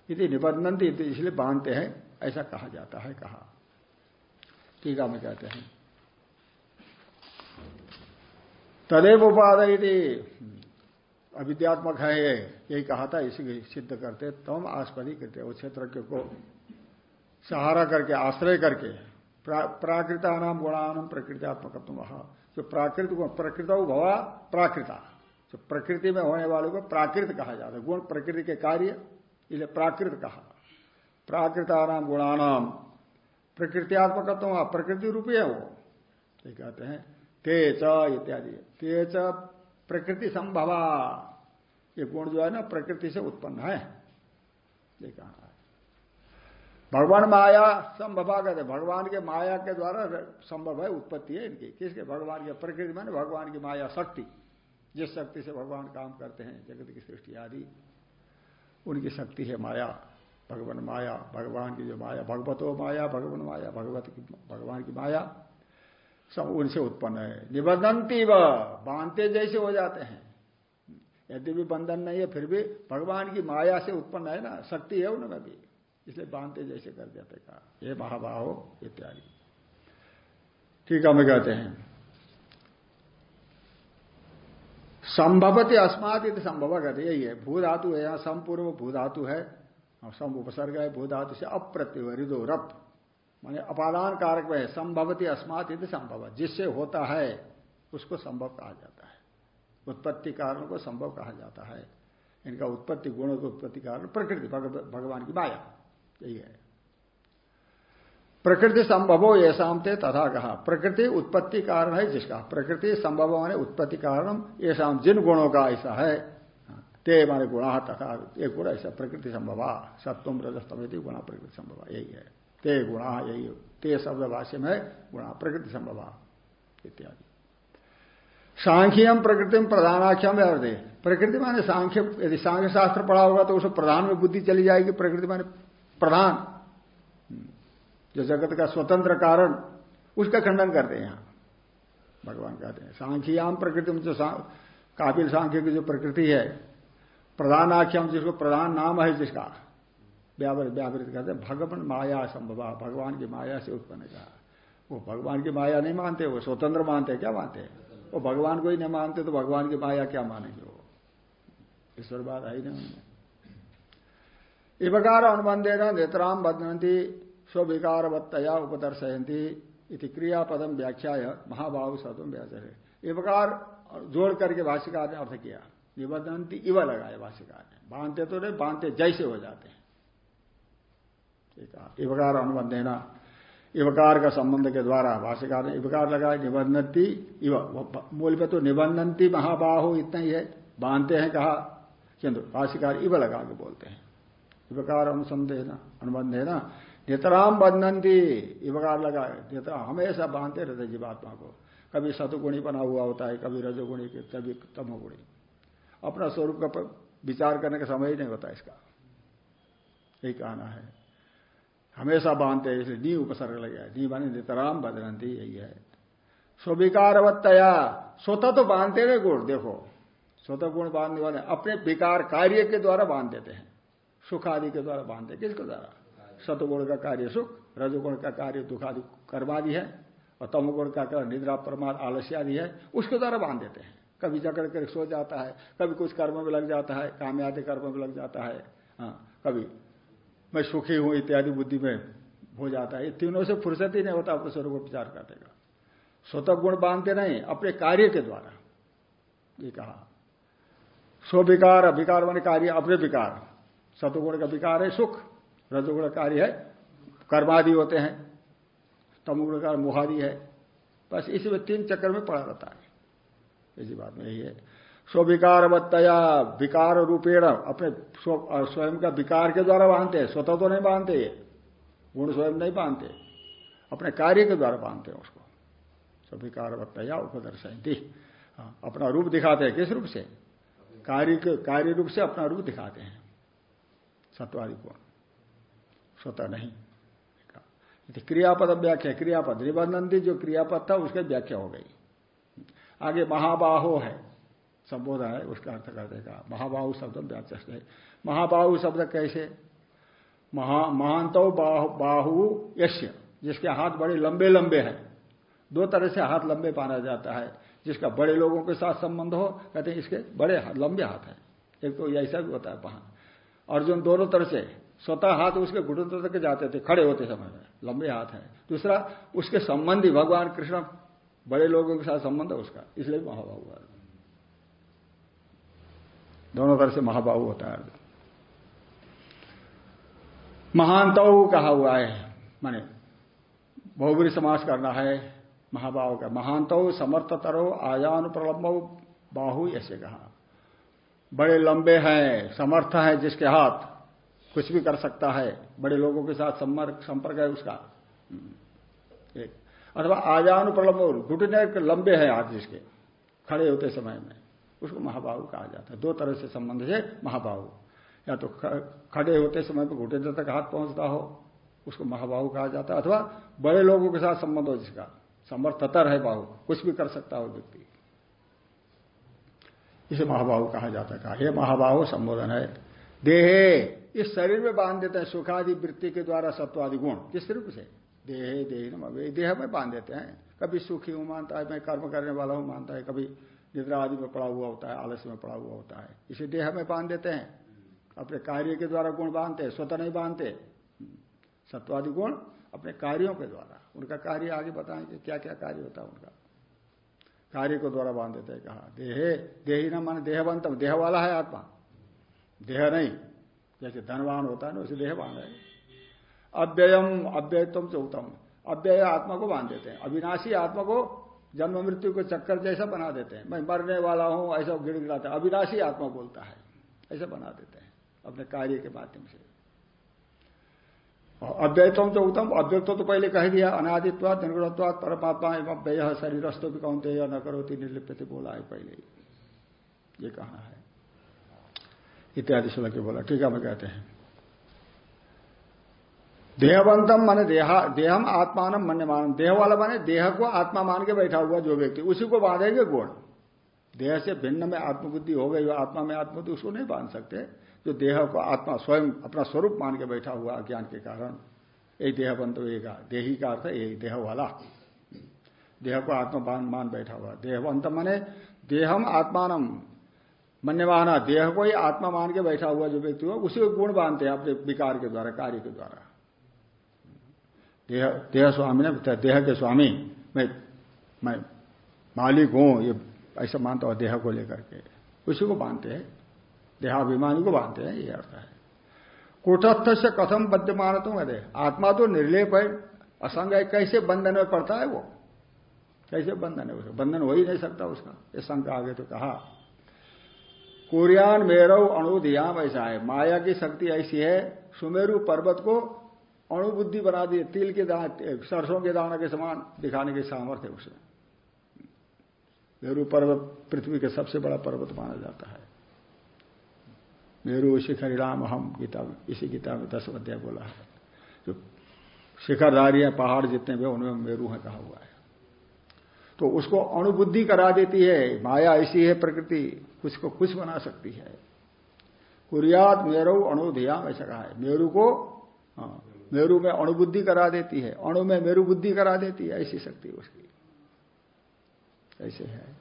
यदि निबंधन इसलिए बांधते हैं, ऐसा कहा जाता है, कहा। टीका में कहते हैं। तदेव उपादय अविद्यात्मक है यही कहा था, इसी सिद्ध करते तम आस्पदी कृत्य वो क्षेत्र को सहारा करके आश्रय करके प्रा, प्राकृता नाम गुणानाम प्रकृत्यात्मक जो प्राकृत प्रकृत भवा प्राकृता। जो प्रकृति में होने वालों को प्राकृत कहा जाता है। गुण प्रकृति के कार्य इसलिए प्राकृत कहा। प्राकृता नाम गुणानाम प्रकृतियात्मक प्रकृति रूपी है वो। ये कहते हैं तेज इत्यादि। तेज प्रकृति संभवा। ये गुण जो है ना प्रकृति से उत्पन्न है। ये कहा। भगवान माया संभवा कहते भगवान के माया के द्वारा संभव है, उत्पत्ति है इनकी। किसके? भगवान के प्रकृति में भगवान की माया शक्ति। जिस शक्ति से भगवान काम करते हैं, जगत की सृष्टि आदि, उनकी शक्ति है माया। भगवान माया, भगवान की जो माया, भगवतो माया, भगवान माया, भगवत की, भगवान की माया, सब उनसे उत्पन्न है। निबंधनती व, बांधते जैसे हो जाते हैं। यदि भी बंधन नहीं है, फिर भी भगवान की माया से उत्पन्न है ना, शक्ति है उनमें भी। इसलिए बांधते जैसे कर देते कहा। ये महाबाहो इत्यादि ठीक है, हमें कहते हैं। संभवती अस्मात संभव कहते यही है। भू धातु है, यहाँ संपूर्व भू धातु है। सम उपसर्ग है भू धातु से अप्रत्यय हृदो रप। माने अपादान कारक में संभवती अस्मात यदि संभव। जिससे होता है, उसको संभव कहा जाता है। उत्पत्ति कारण को संभव कहा जाता है। इनका उत्पत्ति गुण उत्पत्ति कारण प्रकृति, भगवान की माया। यही है। प्रकृति संभव हो ऐसा थे तथा कहा। प्रकृति उत्पत्ति कारण है जिसका। प्रकृति संभव माने उत्पत्ति कारण ऐसा जिन गुणों का ऐसा है, ते माने गुणा तथा एक गुण ऐसा। प्रकृति संभवा सत्वम रजस्तम गुणा प्रकृति संभवा, यही है। ते गुणा यही ते शब्द भाष्य में गुणा प्रकृति संभवा, इत्यादि। सांख्यम प्रकृति में प्रधानाख्यम अर्थ प्रकृति माने सांख्य, यदि सांख्य शास्त्र पढ़ा होगा तो उसमें प्रधान में बुद्धि चली जाएगी। प्रकृति माने प्रधान। जो जगत का स्वतंत्र कारण, उसका खंडन करते हैं यहाँ। भगवान कहते हैं, सांख्याम प्रकृति में जो काबिल सांख्य की जो प्रकृति है, प्रधान आख्याम जिसको प्रधान नाम है जिसका, व्यावृत व्यावृत कहते हैं, भगवान माया संभव, भगवान की माया से उत्पन्न का वो भगवान की माया नहीं मानते, वो स्वतंत्र मानते, क्या मानते? हैं वो भगवान को ही नहीं मानते तो भगवान की माया क्या मानेंगे वो? ईश्वर बात आई नहीं। इवकार अनुबंधे न नेत्राम बदनती स्वविकारवत्तया उपदर्शयंती इति क्रियापदम व्याख्या महाभाव सदम व्याचर है इवकार जोड़ करके भाष्यकार ने अर्थ किया। निबदंती इव लगाए भाष्यकार ने। बांधते तो नहीं, बांधते जैसे हो जाते हैं। इवकार अनुबंध देना इवकार का संबंध के द्वारा भाष्यकार ने इवकार लगाए निबंधती इव। मूल पे तो निबंधनती महाबाहो इतना ही है। बांधते हैं कहा, किंतु भाष्यकार इव लगा के बोलते हैं। इवकार अनुसंधेना अनुबंध है ना। नितराम बंधनती इवकार लगा नितरा हमेशा बांधते रहते जीवात्मा को। कभी सतुगुणी बना हुआ होता है, कभी रजोगुणी, कभी तमोगुणी। अपना स्वरूप का विचार करने का समय ही नहीं होता इसका। यही कहना है। हमेशा बांधते हैं, इसलिए नी उपसर्ग लगे नी माने नितराम बदनती यही है। स्विकारवत्तया स्वतः तो बांधते गुण, देखो। स्वतः गुण बांधने वाले अपने विकार कार्य के द्वारा बाँध देते हैं। सुख आदि के द्वारा बांधते किसके द्वारा? सतगुण का कार्य सुख, रजगुण का कार्य दुख आदि कर्मादि है, और तमगुण का कार्य निद्रा, प्रमाद, आलस्य आदि है, उसके द्वारा बाँध देते हैं। कभी जकड़ कर सो जाता है, कभी कुछ कर्म में लग जाता है कामयादि कर्म में लग जाता है हाँ कभी मैं सुखी हूँ इत्यादि बुद्धि में हो जाता है। तीनों से फुर्सत ही नहीं होता, अपने स्वरूप को विचार करने का स्वतः गुण बांधते नहीं, अपने कार्य के द्वारा। ये कहा। स्विकार विकार मान कार्य अपने विकार। सतुगुण का विकार है सुख। रजोगुण कार्य है कर्मादि होते हैं। तमुगुण का मुहादि है। बस इसी में तीन चक्कर में पड़ा रहता है। इसी बात में यही है स्विकारवत्तया विकार रूपेण अपने स्वयं का विकार के द्वारा बांधते हैं। स्वतः तो नहीं बांधते ये। गुण स्वयं नहीं बांधते। अपने कार्य के द्वारा बांधते हैं उसको। स्विकारवत्तया उपदर्शयती हाँ, अपना रूप दिखाते हैं। किस रूप से? कार्य के कार्य रूप से अपना रूप दिखाते हैं। सत्वादि गुण स्वतः नहीं। क्रियापद व्याख्या क्रियापद निबंधन जो क्रियापद था उसकी व्याख्या हो गई। आगे महाबाहो है संबोधन है उसका अर्थ कर देगा महाबाहु शब्द व्याचस्ट है। महाबाहु शब्द कैसे? महा महानतो बाहु, बाहु यश्य जिसके हाथ बड़े लंबे लंबे हैं। दो तरह से हाथ लंबे पाना जाता है। जिसका बड़े लोगों के साथ संबंध हो कहते हैं इसके बड़े हाथ, लंबे हाथ हैं। एक तो ऐसा भी होता है पहाड़ अर्जुन दोनों तरह से स्वतः हाथ उसके घुटन तक जाते थे, खड़े होते समय में, लंबे हाथ हैं। दूसरा, उसके संबंधी भगवान कृष्ण, बड़े लोगों के साथ संबंध है उसका, इसलिए महाबाहु है। दोनों तरह से महाबाहु होता है महानताओ कहा हुआ है, माने बहुबरी समास करना है, महाबाहु का। महानताओ समर्थतरो प्रलंब बाहु ऐसे कहा। बड़े लंबे हैं, समर्थ है जिसके हाथ कुछ भी कर सकता है। बड़े लोगों के साथ संपर्क संपर्क है उसका। एक। अथवा आजानु प्रलंब घुटने लंबे हैं हाथ जिसके, खड़े होते समय में। उसको महाबाहु कहा जाता है। दो तरह से संबंध है महाबाहु। या तो खड़े होते समय पर घुटने तक हाथ पहुँचता हो, उसको महाबाहु कहा जाता है। अथवा बड़े लोगों के साथ संबंध हो जिसका, समर्थतर है बाहु, कुछ भी कर सकता हो व्यक्ति। इसे महाबाहु कहा जाता है। हे महाबाहु, संबोधन है। देहे, इस शरीर में बाँध देते हैं सुखादि वृत्ति के द्वारा सत्वादि गुण। किस रूप से? देहे, देह देह में बाँध देते हैं। कभी सुखी हूँ, मानता है, मैं कर्म करने वाला हूँ, मानता है। कभी निद्रा आदि में पड़ा हुआ होता है आलस्य में पड़ा हुआ होता है। इसे देह में बाँध देते हैं। अपने कार्य के द्वारा गुण बांधते हैं, स्वतः नहीं बांधते। सत्वादि गुण अपने कार्यों के द्वारा। उनका कार्य आगे बताएँगे क्या क्या कार्य होता है उनका। कार्य को द्वारा बाँध देते हैं, कहा, देहे, देही न मान देहवंतम देह वाला है आत्मा। देह नहीं, जैसे धनवान होता है ना उसे देह बाँध है। अव्ययम अव्ययत्म से उत्तम। अव्यय आत्मा को बाँध देते हैं। अविनाशी आत्मा को जन्म मृत्यु को चक्कर जैसा बना देते हैं। मैं मरने वाला हूँ, ऐसा गिड़गिड़ाता है। अविनाशी आत्मा बोलता है, ऐसा बना देते हैं, अपने कार्य के माध्यम से। अव्ययतम जो उत्तम। अव्यक्त तो पहले कह दिया अनादित्वाद निर्गुणत्वाद परमात्मा एवं व्यय शरीरस्तो भी कौनते न करोती, निर्लिप्यते बोला है पहले ये कहना है। इत्यादि श्लोक बोला। ठीक है मैं कहते हैं। देहवंतम माने देहा, देहम आत्मान मन्य मान देह वाला माने देह को आत्मा मान के बैठा हुआ जो व्यक्ति। उसी को बांधेंगे गुण। देह से भिन्न में आत्मबुद्धि हो गई, आत्मा में आत्मबुद्धि, उसको नहीं बाँध सकते। जो देह को आत्मा स्वयं अपना स्वरूप मान के बैठा हुआ अज्ञान के कारण, यही देहबंत होगा देही का अर्थ यही देह वाला। देह को आत्मा मान बैठा हुआ। देहवंत माने देहम आत्मान मन्यमाना देह को ही आत्मा मान के बैठा हुआ जो व्यक्ति हो, उसी को गुण बांधते हैं अपने विकार के द्वारा, कार्य के द्वारा। देह देह स्वामी ने देह के स्वामी, मैं मैं मालिक हूँ, ये ऐसा मानता हूँ देह को लेकर के। उसी को बांधते हैं। देहाभिमानी को बांधते हैं, ये अर्थ है। कुटस्थ से कथम बद्यमान तो मैं आत्मा तो निर्लेप है, असंग है, कैसे बंधन में पड़ता है वो? कैसे बंधन है उसका बंधन हो ही नहीं सकता उसका। ये शंका आगे तो कहा, कुरियान मेरव अणुधियाम ऐसा है। माया की शक्ति ऐसी है, सुमेरु पर्वत को अणुबुद्धि बना दी तिल के दाना, सरसों के दाना के समान दिखाने की सामर्थ्य उसे। मेरु पर्वत पृथ्वी के सबसे बड़ा पर्वत माना जाता है। मेरु शिखर राम हम गीता इसी गीता में दस अध्याय बोला है। जो शिखरधारी है पहाड़ जितने भी उनमें मेरु है कहा हुआ है। तो उसको अणुबुद्धि करा देती है माया ऐसी है प्रकृति कुछ को कुछ बना सकती है। कुरियात मेरु अणुधियाम ऐसा कहा है। मेरु को हाँ, मेरु में अणुबुद्धि करा देती है। अणु में मेरु बुद्धि करा देती है ऐसी शक्ति उसकी। ऐसे है।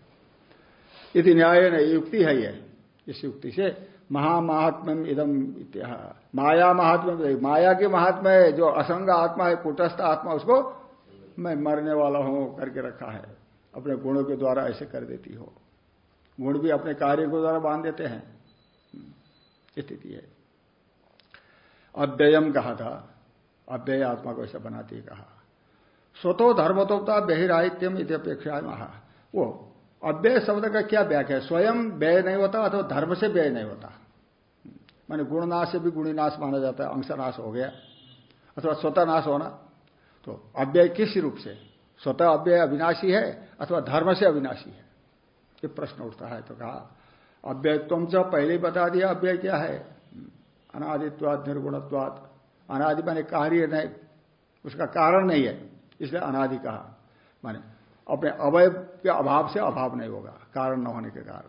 यदि न्याय नहीं युक्ति है ये। इस युक्ति से महामहात्म इदम इत्या। माया महात्मा माया के महात्मा है, जो असंग आत्मा है कुटस्थ आत्मा, उसको मैं मरने वाला हूँ करके रखा है। अपने गुणों के द्वारा ऐसे कर देती हो। गुण भी अपने कार्य के द्वारा बाँध देते हैं। स्थिति है। अव्ययम कहा था। अव्यय आत्मा को ऐसा बनाती है कहा। स्वतो धर्मतोता बहिराहित्यम इत्यपेक्षा महा वो अव्यय शब्द का क्या व्याख्या है? स्वयं व्यय नहीं होता अथवा धर्म से व्यय नहीं होता। माने गुणनाश से भी गुणीनाश माना जाता है, अंशनाश हो गया, अथवा स्वतः नाश होना। तो अव्यय किस रूप से? स्वतः अव्यय अविनाशी है अथवा धर्म से अविनाशी है? ये प्रश्न उठता है तो कहा अव्यय तुम जब पहले ही बता दिया अव्यय क्या है? अनादित्वाद निर्गुणत्वाद अनादि माने कार्य नहीं, उसका कारण नहीं है, इसलिए अनादि कहा। माने अपने अवय के अभाव से अभाव नहीं होगा, कारण न होने के कारण।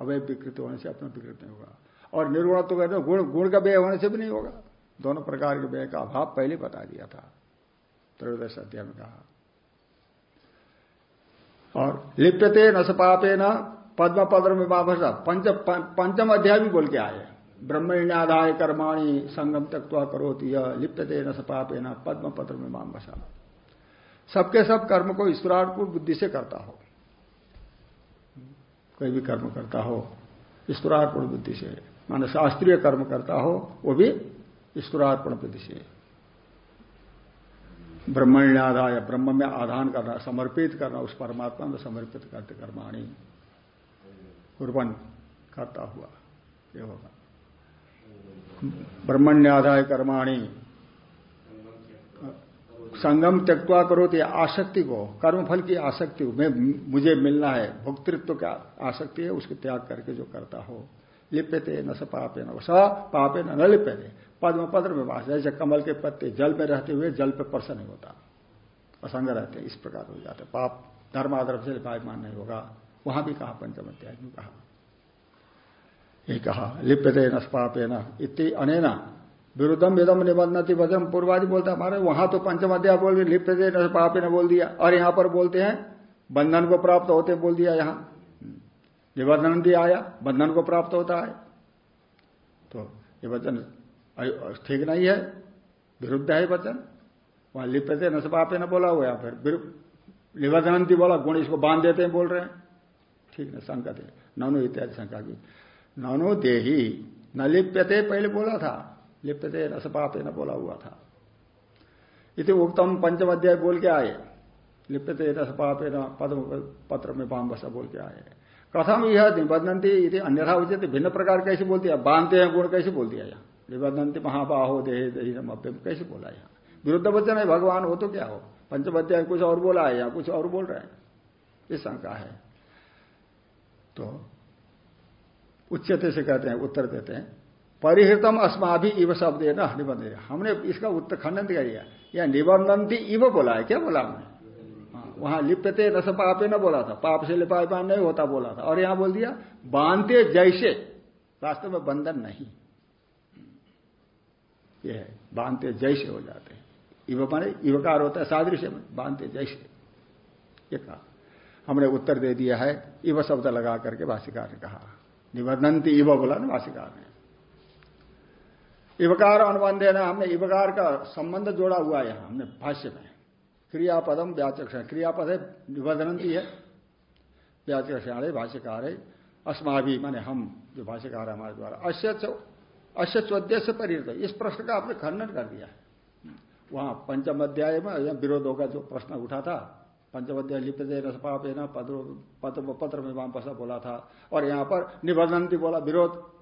अवय विकृत होने से अपना विकृत नहीं होगा। और निर्गुण तो कहते गुण गुण का व्यय होने से भी नहीं होगा। दोनों प्रकार के व्यय का अभाव पहले बता दिया था। त्रयोदश अध्याय में कहा। और लिप्यते न सपापे न पद्म पद्र में वापस पंच पंचम अध्याय भी बोल के आए ब्रह्मण्याधाय कर्माणी संगम तत्वा करोती लिप्यते न सपापे न पद्म पत्र में माम सबके सब कर्म को ईश्वरार्थ बुद्धि से करता हो। कोई भी कर्म करता हो ईश्वरार्पण बुद्धि से, माने शास्त्रीय कर्म करता हो, वो भी ईश्वरार्पण बुद्धि से। ब्रह्मण्यादाय, ब्रह्म में आधान करना, समर्पित करना, उस परमात्मा में समर्पित करते कर्माणी। कुर्बन करता हुआ, ये होगा। ब्रह्मण्यादाय कर्माणी संगम त्यक्वा करो तो आसक्ति को, कर्मफल की आसक्ति मैं मुझे मिलना है, भोक्तृत्व का आसक्ति है, उसके त्याग करके जो करता हो। लिप्यते न स पापे न स पापे न लिप्यते। पद्म पद्र में वास, जैसे कमल के पत्ते जल में रहते हुए जल पे पर्स नहीं होता। असंग रहते इस प्रकार हो जाते पाप धर्माधर्म से पायमान नहीं होगा। वहाँ भी कहा पंचम में कहा। यही कहा, लिप्यते न पापे न इतनी अनेना। विरुद्धम वेदम निबंधती वजम पूर्वादि बोलता हमारे वहाँ तो पंचम अध्याय बोल के लिप्यते न पापे ने बोल दिया। और यहाँ पर बोलते हैं, बंधन को प्राप्त होते बोल दिया यहाँ। निबंधन भी आया, बंधन को प्राप्त होता है। तो ये वचन ठीक नहीं है, विरुद्ध है वचन। वहाँ लिप्यते न सपापे न बोला हुआ फिर निबंधनती बोला, गुण इसको बाँध देते हैं, बोल रहे हैं। ठीक है शंका थे ननु इत्यादि शंका की। ननु देही, न लिप्यते, पहले बोला था। लिप्यते न सपापे न बोला हुआ था। इति उत्तम पंचम अध्याय बोल के आए। लिप्यते न सपापे न पद्म पत्र में बाम बसा बोल के आए। कथम यह निबंधनती यदि अन्यथा उचित, भिन्न प्रकार कैसे बोल दिया बांधते हैं, गुण कैसे बोल दिया यहाँ? निबंधंती महाबाहो देह दही अभ्यम, कैसे बोला यहाँ? विरुद्ध वचन है भगवान हो तो क्या हो? पंचमध्याय कुछ और बोला है या कुछ और बोल रहे हैं? ये शंका है। तो उच्चते से कहते हैं, उत्तर देते हैं। परिहृतम अस्माभि इव शब्द है ना निबंध हमने इसका उत्तर खंडन कर दिया या निबंधनती इव बोला है क्या बोला हमने? हाँ, वहाँ लिप्यते रस पापे न बोला था। पाप से लिपापान नहीं होता बोला था। और यहाँ बोल दिया बांधते जैसे वास्तव में बंधन नहीं। ये है बांधते जैसे हो जाते इव माने इवकार होता है सादृश्य में बांधते जैसे। ये कहा। हमने उत्तर दे दिया है इव शब्द लगा करके भाषिकार ने कहा। निबंधनती इव बोला ना भाषिकार ने। इवकार अनुबंध है ना, हमने इवकार का संबंध जोड़ा हुआ है हमने भाष्य में। क्रियापदम व्याचक्षण। क्रियापद है निबंधनती है। व्याचक्षण भाष्यकार है अस्माभि, माने हम, जो भाष्यकार है हमारे द्वारा। अश्य अश्य चौद्देश्य परिणत इस प्रश्न का आपने खंडन कर दिया। वहाँ पंचम अध्याय में विरोधों का जो प्रश्न उठा था, पंचम अध्याय लिप्त रसपाप है ना पत्र पत्र में वाम बोला था, और यहाँ पर निबंधनती बोला, विरोध।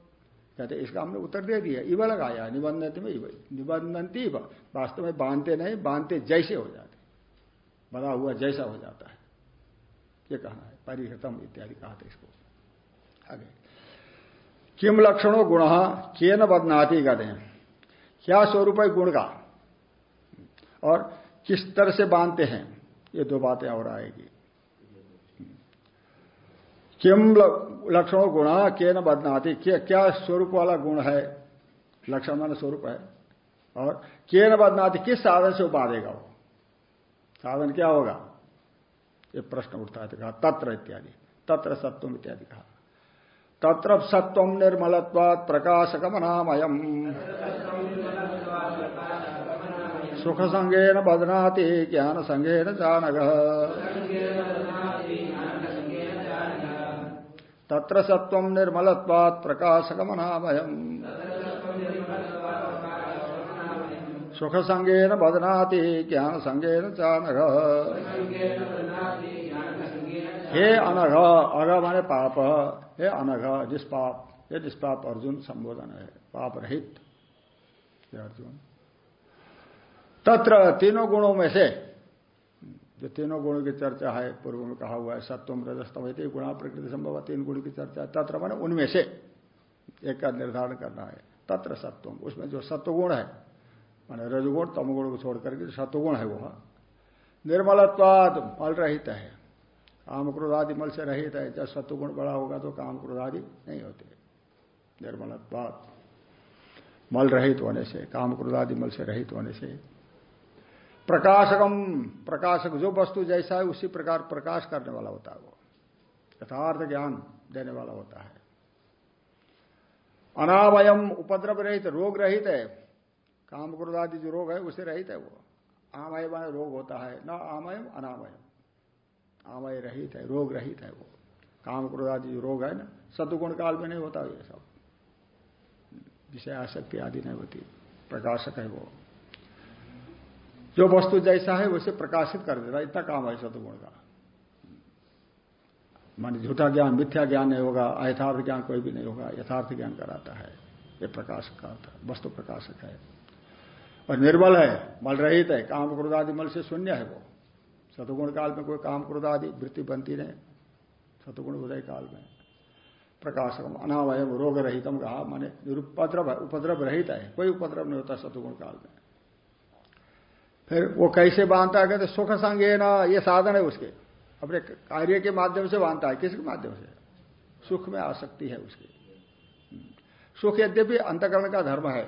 कहते इसका हमने उत्तर दे दिया, इव लगाया, निबंधनती में इव। निबंधनती वास्तव में बांधते नहीं, बांधते जैसे हो जाते बना हुआ जैसा हो जाता है। ये कहना है, परिहृतम इत्यादि कहा था इसको। आगे। किम लक्षणों गुण के न बदनाती कहते हैं क्या स्वरूप है गुण का? और किस तरह से बांधते हैं? ये दो बातें और आएगी। किम लक्षणों गुण के न बदनाती क्या स्वरूप वाला गुण है? लक्षण मान स्वरूप है। और के न बदनाती किस साधन से उपाधेगा वो? साधन क्या होगा? ये प्रश्न उठता है तो कहा, तत्र इत्यादि। तत्र सत्वम इत्यादि कहा। तत्र सत्व निर्मलत्वात् प्रकाशकमनामयम। सुख संगेन बदनाति ज्ञान संगेन जानग तत्र सत्व निर्मलत्वात् प्रकाशकमनामयम सुख संगेन बदनाति ज्ञान संगेन जानग हे अनघ अघ माने पाप। हे अनघ निष्पाप ये निष्पाप अर्जुन संबोधन है। पाप रहित। अर्जुन। तत्र तीनों गुणों में से जो तीनों गुणों की चर्चा है, पूर्व में कहा हुआ है, सत्वम, रजस्तम गुणा प्रकृति संभव तीन गुण की चर्चा है। तत्र मैंने उनमें से एक का निर्धारण करना है। तत्र सत्वम, उसमें जो सत्वगुण है, माने रजगुण, तमगुण को छोड़ करके सत्वगुण है वह, निर्मलत्वाद, मल रहित है। काम क्रोधादि मल से रहित है। जब सत्वगुण बड़ा होगा तो काम क्रोधादि नहीं होते। निर्मलत्वात मल रहित होने से, काम क्रोधादि मल से रहित होने से प्रकाशकम, प्रकाशक जो वस्तु जैसा है, उसी प्रकार प्रकाश करने वाला होता है वो। यथार्थ ज्ञान देने वाला होता है। अनावयम उपद्रव रहित, रोग रहित है। काम क्रोधादि जो रोग है, उसे रहित है वो। आमय रोग होता है। न आमयम, अनामयम। आमय रहित है, रोग रहित है वो। काम क्रोध आदि जो रोग है ना सतुगुण काल में नहीं होता ये सब। विषय आसक्ति आदि नहीं होती। प्रकाशक है वो। जो वस्तु जैसा है वैसे प्रकाशित कर देता इतना काम है सतुगुण का। मान झूठा ज्ञान, मिथ्या ज्ञान नहीं होगा, अयथार्थ ज्ञान कोई भी नहीं होगा, यथार्थ ज्ञान कराता है। ये प्रकाशक का है वस्तु प्रकाशक है। और निर्बल है मल रहित है, काम क्रोध आदि मल से शून्य है वो। सतुगुण काल में कोई काम क्रोध आदि, वृत्ति बनती नहीं। सतुगुण उदय काल में। प्रकाशकम अनावय रोग रहितम कहा, माने निरुपद्रव उपद्रव रहित है। कोई उपद्रव नहीं होता सतुगुण काल में। फिर वो कैसे बांधता है? कहते सुख संगे न ये साधन है उसके। अपने कार्य के माध्यम से बांधता है। किसके माध्यम से? सुख में आसक्ति है उसकी। सुख यद्यपि अंतकरण का धर्म है,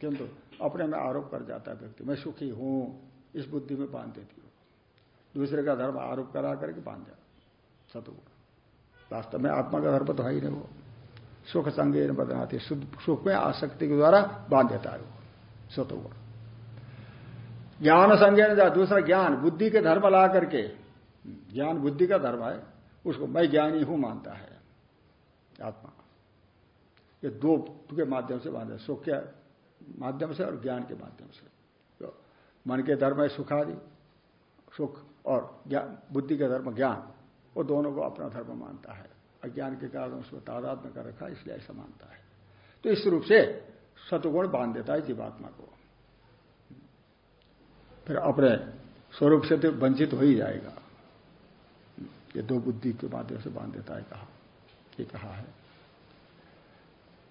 किंतु अपने में आरोप कर जाता है व्यक्ति, मैं सुखी हूँ, इस बुद्धि में बाँध देती हो। दूसरे का धर्म आरोप करा करके बाँध जा सतुगुण। वास्तव में आत्मा का धर्म तो है ही नहीं वो। सुख संगे बदनाती, सुख में आसक्ति के द्वारा बाँध देता है वो, सतुगुण। ज्ञान संज्ञान दूसरा ज्ञान, बुद्धि के धर्म ला करके, ज्ञान बुद्धि का धर्म है, उसको मैं ज्ञानी हूँ मानता है, आत्मा। ये दो के माध्यम से बांधे, सुख के माध्यम से और ज्ञान के माध्यम से। मन के धर्म है सुखादि, सुख और बुद्धि का धर्म, ज्ञान, वो दोनों को अपना धर्म मानता है। अज्ञान के कारण उसको तादाद में कर रखा इसलिए ऐसा मानता है। तो इस रूप से सतुगुण बाँध देता है जीवात्मा को। फिर अपने स्वरूप से तो वंचित हो ही जाएगा। ये दो बुद्धि के माध्यम से बाँध देता है कहा। ये कहा है।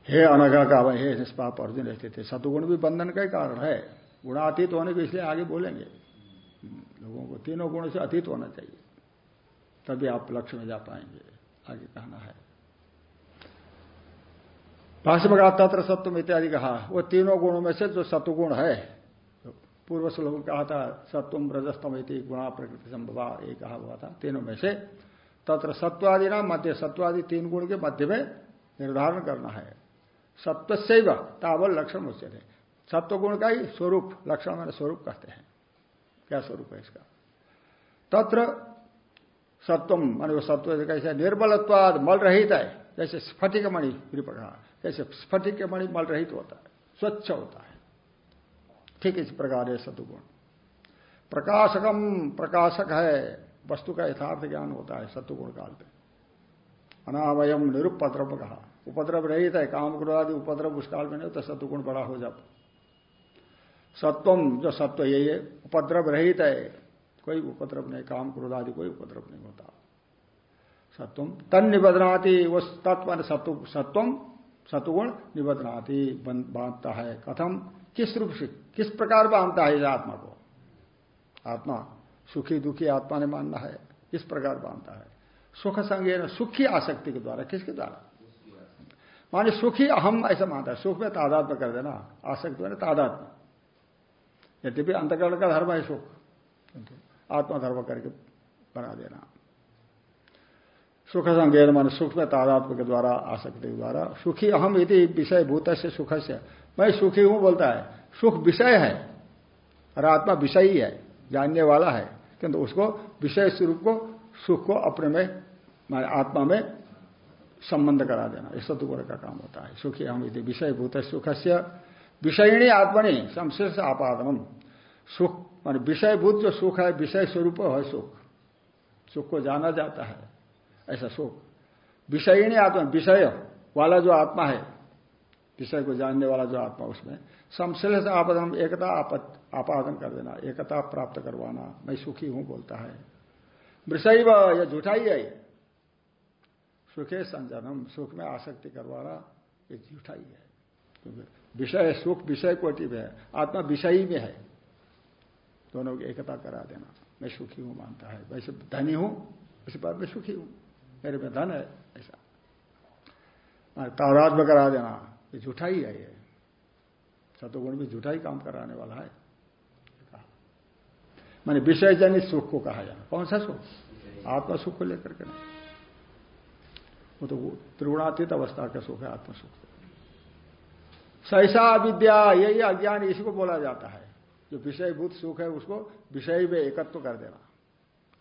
हे अनघा का वह, हे निष्पाप अर्जुन रहते थे। सतुगुण भी बंधन का ही कारण है। गुणातीत होने को इसलिए आगे बोलेंगे। लोगों को तीनों गुणों से अतीत होना चाहिए। तभी आप लक्ष्य में जा पाएँगे। आगे कहना है। भाष्य में तत्र सत्वम इत्यादि कहा, वो तीनों गुणों में से जो सत्वगुण है पूर्व श्लोक कहा था सत्वम रजस्तम इति गुणा प्रकृति संभवा ये कहा हुआ था तीनों में से तत्र सत्वादि ना मध्य, सत्वादि तीन गुण के मध्य में निर्धारण करना है। सत्व से तावल लक्षण मुझसे थे सत्व गुण का ही स्वरूप, लक्षण मैंने स्वरूप कहते हैं। क्या स्वरूप है इसका? तत्र सत्वम मान वो सत्व कैसे निर्बलत्वाद मल रहित है, जैसे स्फटिक मणि कहा जैसे स्फटिक मणि मल रहित होता है, स्वच्छ होता है। ठीक इस प्रकार है सतुगुण प्रकाशकम प्रकाशक है, वस्तु का यथार्थ ज्ञान होता है सतुगुण काल में अनावयम निरुपद्रव कहा। उपद्रव रहित है, काम क्रोधादि उपद्रव उस काल में नहीं होता सत्वगुण बड़ा हो जाता। सत्वम जो सत्व यही है, उपद्रव रहित है, कोई उपद्रव नहीं, काम क्रोध आदि कोई उपद्रव नहीं होता। सत्वम तन निबदनाती वो तत्व सत्व, सत्वम सतुगुण निबदनाती बांधता है। कथम किस रूप से, किस प्रकार बांधता है इस आत्मा को? आत्मा सुखी, दुखी आत्मा ने मानना है किस प्रकार बांधता है। सुख संज्ञ सुखी आसक्ति के द्वारा, किसके द्वारा? माने सुखी अहम ऐसा मानता है, सुख में तादात्म कर देना, आसक्ति में तादात्म यद्यपि अंतकरण का धर्म है सुख आत्मधर्म करके बना देना। सुख संज्ञान मान सुख में तादात्म के द्वारा, आसक्ति के द्वारा, सुखी अहम यदि विषय भूत से सुख से मैं सुखी हूँ बोलता है। सुख विषय है। और आत्मा विषय ही है जानने वाला है। किंतु उसको विषय स्वरूप को, सुख को अपने में, माने आत्मा में संबंध करा देना। यह सतुगुण का काम होता है। सुखी हम यदि विषय भूत सुख से विषयणी आत्मनि संशेष आपादन सुख, मान विषयभूत जो सुख है, विषय स्वरूप है सुख। सुख को जाना जाता है। ऐसा सुख। विषयणी आत्मा, विषय वाला जो आत्मा है विषय को जानने वाला जो आत्मा उसमें। संश्लेष आपादन एकता आपादन कर देना, एकता प्राप्त करवाना। मैं सुखी हूँ बोलता है। विषय यह झूठाई है सुखे संजनम, सुख में आसक्ति करवाना ये झूठाई है क्योंकि विषय, सुख विषय कोटि में है। आत्मा विषयी में है। दोनों की एकता करा देना। मैं सुखी हूँ मानता है। वैसे धनी हूँ, इसी बात में सुखी हूँ। मेरे में धन है, ऐसा। तादाद में करा देना। ये झूठा ही है ये। सतुगुण में झूठा ही काम कराने वाला है। मैंने विषय जनित सुख को कहा जाना कौन सा सुख? आत्मा सुख को लेकर के नहीं। वो तो त्रिगुणातीत अवस्था का सुख है आत्मा सुख सहसा विद्या यही अज्ञान इसी को बोला जाता है। जो विषयभूत सुख है, उसको विषय में एकत्व तो कर देना।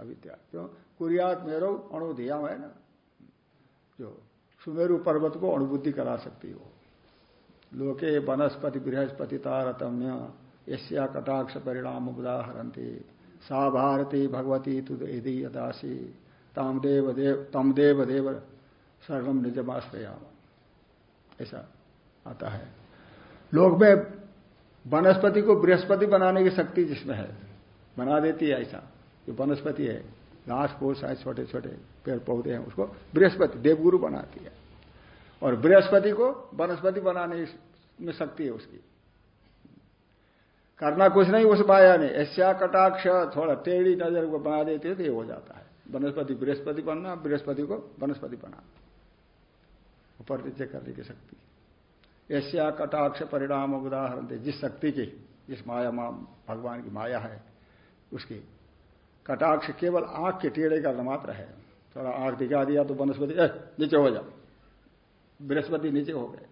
अविद्या। क्यों? कुरियात मेरो अणुधिया है ना। जो सुमेरु पर्वत को अणुबुद्धि करा सकती हो। लोके वनस्पति बृहस्पति तारतम्य एशिया कटाक्ष परिणाम उदाहरती सा भारती भगवती तुदी यदासी। तामदेव देव तमदेव देव देव सर्वम निजमाश्रयाम। ऐसा आता है। लोग में वनस्पति को बृहस्पति बनाने की शक्ति जिसमें है, बना देती है ऐसा। जो वनस्पति है, घास फूस है छोटे छोटे पेड़ पौधे हैं, उसको बृहस्पति, देवगुरु बनाती है। और बृहस्पति को वनस्पति बनाने में शक्ति है उसकी। करना कुछ नहीं, उस माया ने। ऐसा कटाक्ष, थोड़ा टेढ़ी नज़र को बना देती तो ये हो जाता है। वनस्पति बृहस्पति बनना, बृहस्पति को वनस्पति बना। ऊपर नीचे करने की शक्ति। ऐसा कटाक्ष परिणाम उदाहरण दे जिस शक्ति की, जिस माया भगवान की माया है, उसकी। कटाक्ष केवल आँख के टेढ़े का मात्र है। थोड़ा आँख दिखा दिया तो वनस्पति नीचे हो जाओ बृहस्पति नीचे हो गए।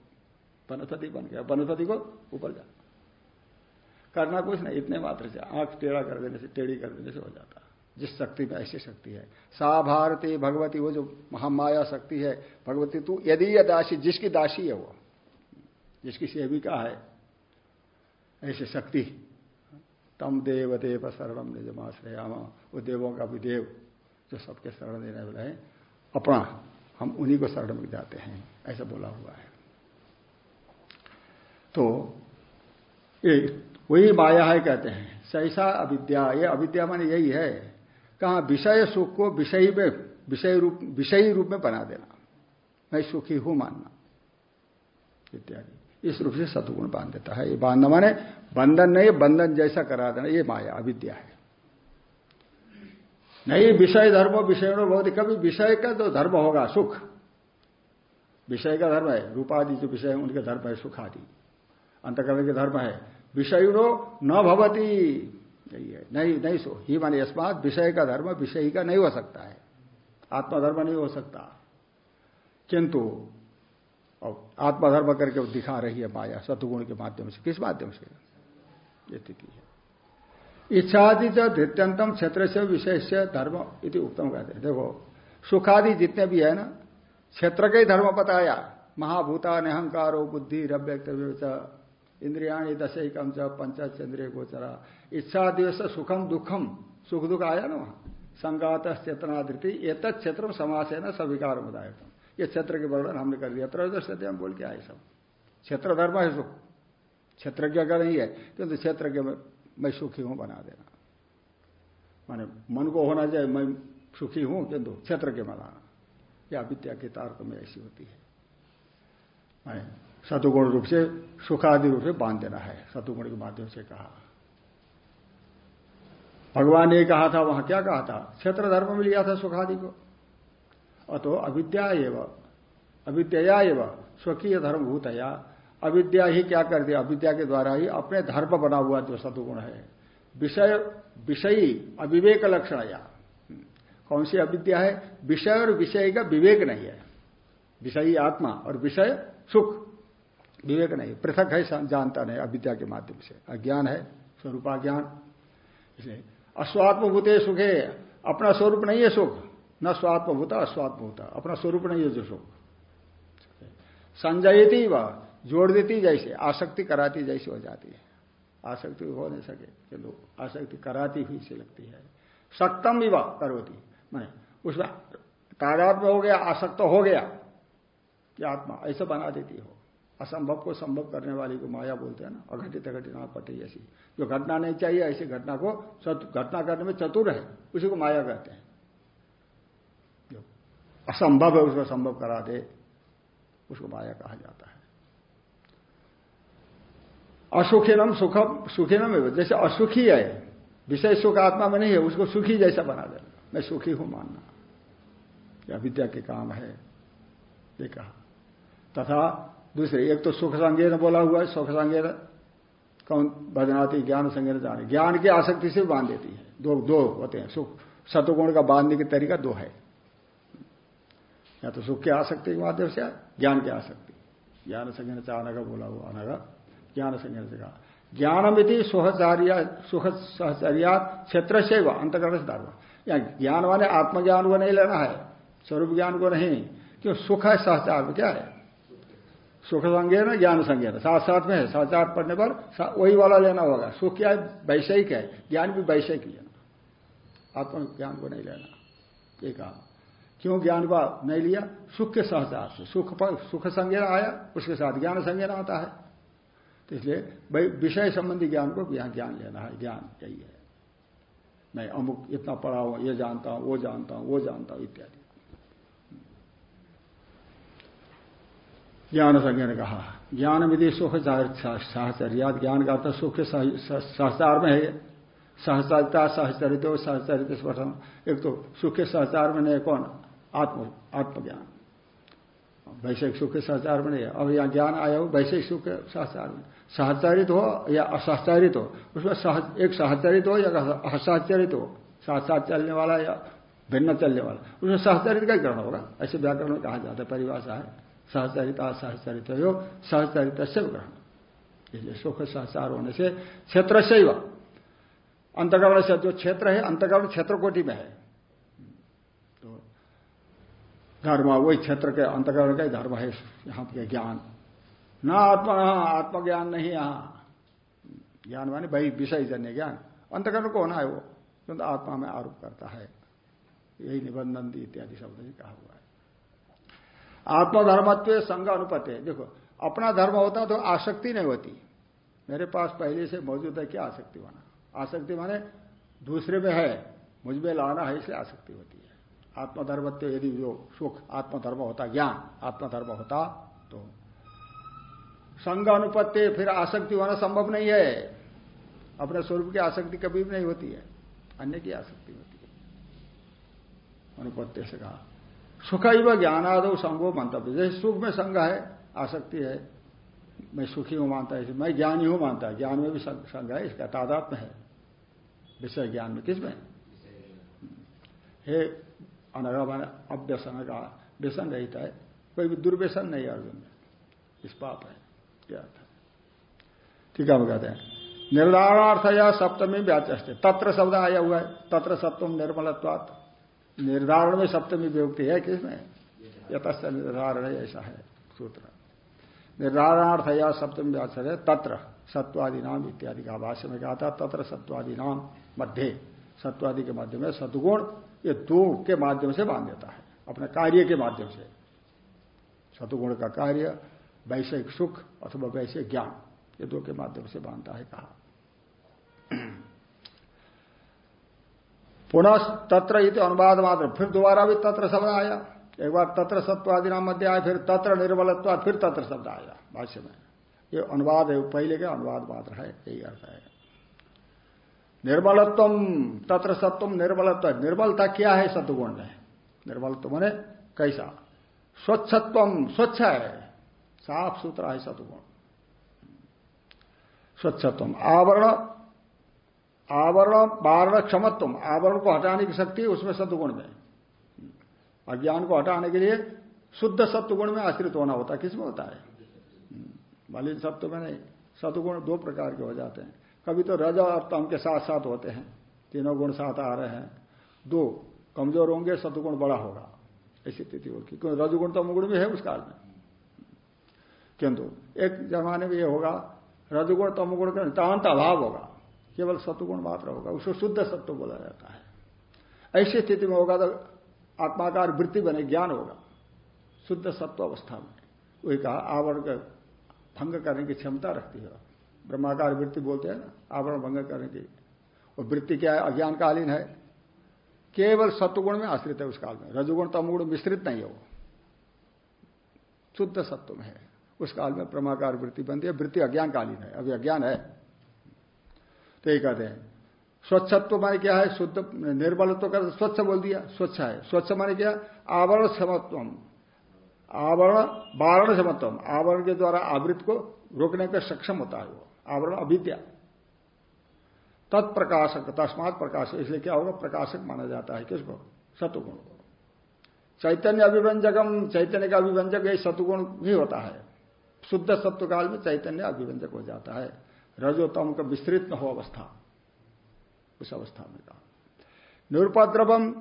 वनस्पति बन गया। वनस्पति को ऊपर जा। करना कुछ नहीं, इतने मात्र से आँख टेढ़ा कर देने से, टेढ़ी कर देने से हो जाता। जिस शक्ति में, ऐसी शक्ति है। सा भारती भगवती, वो जो महामाया शक्ति है, भगवती तू, यदि यह दासी, जिसकी दासी है वो, जिसकी सेविका है, ऐसी शक्ति, तम देव देव शरणम निजमाश्रयाम। वो देवों का भी देव, जो सबके शरण देने वाले हैं, अपना हम उन्हीं को शरण में जाते हैं, ऐसा बोला हुआ है। तो ये वही माया है कहते हैं, सैसा अविद्या। ये अविद्या माने यही है, कहा विषय सुख को विषयी में, विषय रूप, विषयी रूप में बना देना। मैं सुखी हूँ मानना। इत्यादि। इस रूप से सतुगुण बाँध देता है। ये बांधना माने बंधन नहीं, बंधन जैसा करा देना। ये माया, अविद्या है। नहीं, विषय धर्म, विषय बहुत कभी विषय का तो धर्म होगा, सुख। विषय का धर्म है, रूपादि जो विषय है, उनके धर्म है सुख आदि अंतकरण के धर्म है। विषय न भवती। यही है। नहीं नहीं सो, ही माने अस्मात विषय का धर्म, विषयी का नहीं हो सकता है। आत्मधर्म नहीं हो सकता। किंतु अब आत्मधर्म करके दिखा रही है माया सतुगुण के माध्यम से। किस माध्यम से? ये स्थिति है। इच्छादि जो धृत्यंतम क्षेत्र से से धर्म इति उत्तम कहते हैं देखो, सुखादि जितने भी है ना क्षेत्र का धर्म बताया महाभूता निहंकारो बुद्धि, रव्यक्त इंद्रियाणी दशकम च पंचचंद्रिय गोचरा। इच्छा दिवस सुखम दुखम सुख, दुख आया ना वहाँ। संगात, चेतनादृति ये क्षेत्र समास है ना सविकार मुदायकम ये क्षेत्र के वर्णन हमने कर दिया। त्रयोदश हम बोल के आए सब। क्षेत्र धर्म है सुख। क्षेत्र का नहीं है? क्षेत्र के मैं सुखी हूँ बना देना। माने मन को होना चाहिए, मैं सुखी हूँ किंतु क्षेत्र के बनाना यह विद्या की तारक में ऐसी होती है। माने सतुगुण रूप से, सुखादि रूप से बाँध देना है सतुगुण के माध्यम से कहा। भगवान ने कहा था, वहाँ क्या कहा था? क्षेत्र धर्म में लिया था सुखादि को। अतो अविद्या एवं अविद्या एवं, स्वकीय धर्म भूतया अविद्या ही क्या कर दिया? अविद्या के द्वारा ही अपने धर्म बना हुआ जो सदुगुण है। विषय, विषयी अविवेक लक्षण या। कौन सी अविद्या है? विषय और विषय का विवेक नहीं है। विषयी आत्मा और विषय सुख। विवेक नहीं। पृथक है जानता नहीं अविद्या के माध्यम से। अज्ञान है स्वरूपा ज्ञान इसलिए अस्वात्मभूत सुखे। अपना स्वरूप नहीं है सुख। न स्वात्मभूता, अस्वात्मभूता। अपना स्वरूप नहीं है जो सुख। संजयती व जोड़ देती जैसे, आसक्ति कराती जैसी हो जाती है। आसक्ति हो नहीं सके चलो आसक्ति कराती हुई से लगती है। सक्तम विवाह करोती। मैं उसमें तादाद में हो गया, आसक्त हो गया, कि आत्मा ऐसा बना देती हो। असंभव को संभव करने वाली को माया बोलते हैं ना, अघटित घटना पटी ऐसी जो घटना नहीं चाहिए, ऐसी घटना को घटना करने में चतुर है, उसी को माया कहते हैं। जो असंभव है, उसको संभव करा दे, उसको माया कहा जाता है। असुखिनम सुखम, सुखिनम जैसे असुखी है, विषय सुख आत्मा में नहीं है, उसको सुखी जैसा बना देना मैं सुखी हूँ मानना। यह विद्या के काम है, ये कहा। तथा दूसरे, एक तो सुख संज्ञा बोला हुआ है, सुख संज्ञा कौन? बदनाती ज्ञान संज्ञा जाने। ज्ञान की आसक्ति से बाँध देती है। दो दो होते हैं, सुख। सतुगुण का बांधने के तरीका दो है। या तो सुख की आसक्ति के माध्यम से ज्ञान की आसक्ति। ज्ञान संज्ञा चाहना का बोला हुआ आना ज्ञान संज्ञा से कहा ज्ञानमिति सुहचार्य सुख सहचर्या क्षेत्र से व अंतकरण से धर्म या ज्ञान वाले आत्मज्ञान को नहीं लेना है स्वरूप ज्ञान को नहीं। क्यों? सुख है, सहचार क्या है? सुख संज्ञा ना ज्ञान संज्ञा साथ साथ में है सहचार पढ़ने पर वही वाला लेना होगा। सुख क्या है? वैषयिक है। ज्ञान भी वैषयिक लेना आत्म ज्ञान को नहीं लेना। ये कहा। क्यों ज्ञान का नहीं लिया? सुख के सहचार से। सुख सुख संज्ञा आया, उसके साथ ज्ञान संज्ञा आता है। तो इसलिए भाई विषय संबंधी ज्ञान को यहाँ ज्ञान लेना है, ज्ञान यही है मैं अमुक इतना पढ़ा हूँ ये जानता हूँ, वो जानता हूँ, वो जानता हूँ, इत्यादि। ज्ञान संज्ञा ने कहा ज्ञान विधि सुख सहचर्या ज्ञान का अर्थ सुख सहचार में है सहचरिता, सहचरित सहचरित एक तो सुख सहचार में नहीं, कौन? आत्म आत्मज्ञान। वैश्विक सुख के सहचार में नहीं अब यहाँ ज्ञान आया हो वैश्विक सुख के सहचार में। सहचरित हो या असहचरित हो, उसमें एक सहचरित हो या असहचरित हो। साथ चलने वाला या भिन्न चलने वाला। उसमें सहचरित का ग्रहण होगा। ऐसे व्याकरण में कहा जाता है, परिभाषा है। सहचरिता सहचरित हो सहचरित से ग्रहण। इसलिए सुख सहचार होने से क्षेत्र से अंतकरण से जो क्षेत्र है, अंतकरण क्षेत्र कोटि में है तो धर्म, वही क्षेत्र के अंतकरण का ही धर्म है यहाँ के ज्ञान। न आत्मा आत्मज्ञान नहीं यहाँ ज्ञान माने भाई विषय जन्य ज्ञान। अंतकरण को होना है वो? क्योंकि आत्मा में आरोप करता है। यही निबंधन इत्यादि शब्द ही कहा हुआ है। आत्मधर्मत्व संघ अनुपत्य। देखो, अपना धर्म होता तो आसक्ति नहीं होती। मेरे पास पहले से मौजूद है, क्या आसक्ति माना आसक्ति माने दूसरे में है, मुझमें लाना है, इसलिए आसक्ति होती आत्मधर्म तो यदि जो सुख, आत्मधर्म होता, ज्ञान, आत्मधर्म होता तो संघ अनुपत्ति फिर आसक्ति होना संभव नहीं है। अपने स्वरूप की आसक्ति कभी भी नहीं होती है। अन्य की आसक्ति होती है। अनुपत्य से कहा। सुख ही व ज्ञानादो संगो मंतव्य। जैसे सुख में संग है, आसक्ति है, मैं सुखी हूँ मानता है, मैं ज्ञानी हूँ मानता है, ज्ञान में भी संग है, इसका तादात्म है। विषय ज्ञान में किसमें? हे अनगा अव्यसन का, व्यसन रहता है। कोई भी दुर्व्यसन नहीं अर्जुन। में इस पाप है, क्या था ठीक है, हम कहते हैं। निर्धारणार्थ या सप्तमी व्याचस्ते। तत्र शब्द आया हुआ है, तत्र सप्तम निर्मलत्वात। निर्धारण में सप्तमी विभक्ति है किसमें? यथस्थ निर्धारण ऐसा है, सूत्र। निर्धारणार्थ या सप्तमी व्याचर है तत्र सत्वादि नाम इत्यादि का भाष्य में कहा था, तत्र सत्वादि नाम मध्य। सत्वादि के मध्य में सदगुण ये दो के माध्यम से बाँध देता है, अपने कार्य के माध्यम से। सतुगुण का कार्य, वैश्विक सुख अथवा वैश्विक ज्ञान, ये दो के माध्यम से बांधता है कहा। पुनः तत्र इति अनुवाद मात्र, फिर दोबारा भी तत्र शब्द आया। एक बार तत्र सत्वादि नाम मध्य आया फिर तत्र निर्बलत्व फिर तत्र शब्द आया भाष्य में। ये अनुवाद है, पहले का अनुवाद मात्र है, यही अर्थ है। निर्मलत्व तत्र सत्वम निर्मलत्व निर्मलता क्या है? सत्गुण में। निर्मलत्व मैंने कैसा? स्वच्छत्व, स्वच्छ है। साफ़ सुथरा है सत्गुण स्वच्छत्व। आवरण आवरण वारण क्षमत्व। आवरण को हटाने की शक्ति उसमें सत्गुण में। अज्ञान को हटाने के लिए शुद्ध सत्वगुण में आश्रित होना होता है। किसमें होता है? मलिन सत्व में नहीं। सत्गुण दो प्रकार के हो जाते हैं। कभी तो रज और तम के साथ साथ होते हैं। तीनों गुण साथ आ रहे हैं। दो, कमज़ोर होंगे सतुगुण बड़ा होगा। ऐसी स्थिति होगी। क्योंकि रजगुण तो गुण भी है उस काल में। किंतु एक जमाने में यह होगा, रजगुण तमगुण का नितांत अभाव होगा। केवल सतुगुण मात्र होगा। उसको शुद्ध सत्व बोला जाता है। ऐसी स्थिति में होगा तो आत्माकार वृत्ति बने, ज्ञान होगा। शुद्ध सत्व अवस्था में। वही कहा, आवरण भंग करने की क्षमता रखती है। ब्रह्माकार वृत्ति बोलते हैं ना आवरण भंग करने की और वृत्ति क्या है? अज्ञानकालीन है। केवल सत्वगुण में आश्रित है उस काल में। रजुगुण, तमगुण मिश्रित नहीं है वो। शुद्ध सत्व में है। उस काल में ब्रह्माकार वृत्ति बनती है। वृत्ति अज्ञानकालीन है। अभी अज्ञान है। तो ये कहते हैं, स्वच्छत्व माने क्या है? शुद्ध, निर्बलत्व कर, स्वच्छ बोल दिया। स्वच्छ है। स्वच्छ माने क्या? आवरण क्षमत्व आवरण वारण क्षमत्व आवरण के द्वारा आवृत को रोकने का सक्षम होता है वो। आवरण अविद्या। तत्प्रकाशक, तस्मात प्रकाशक, इसलिए क्या होगा? प्रकाशक माना जाता है। किसको? सतुगुण को। चैतन्य अभिव्यंजकम, चैतन्य का अभिव्यंजक यही सतुगुण ही होता है। शुद्ध सत्व काल में चैतन्य अभिव्यंजक हो जाता है। रजोतम का विस्तृत न हो अवस्था। उस अवस्था में कहा। निरुपद्रवम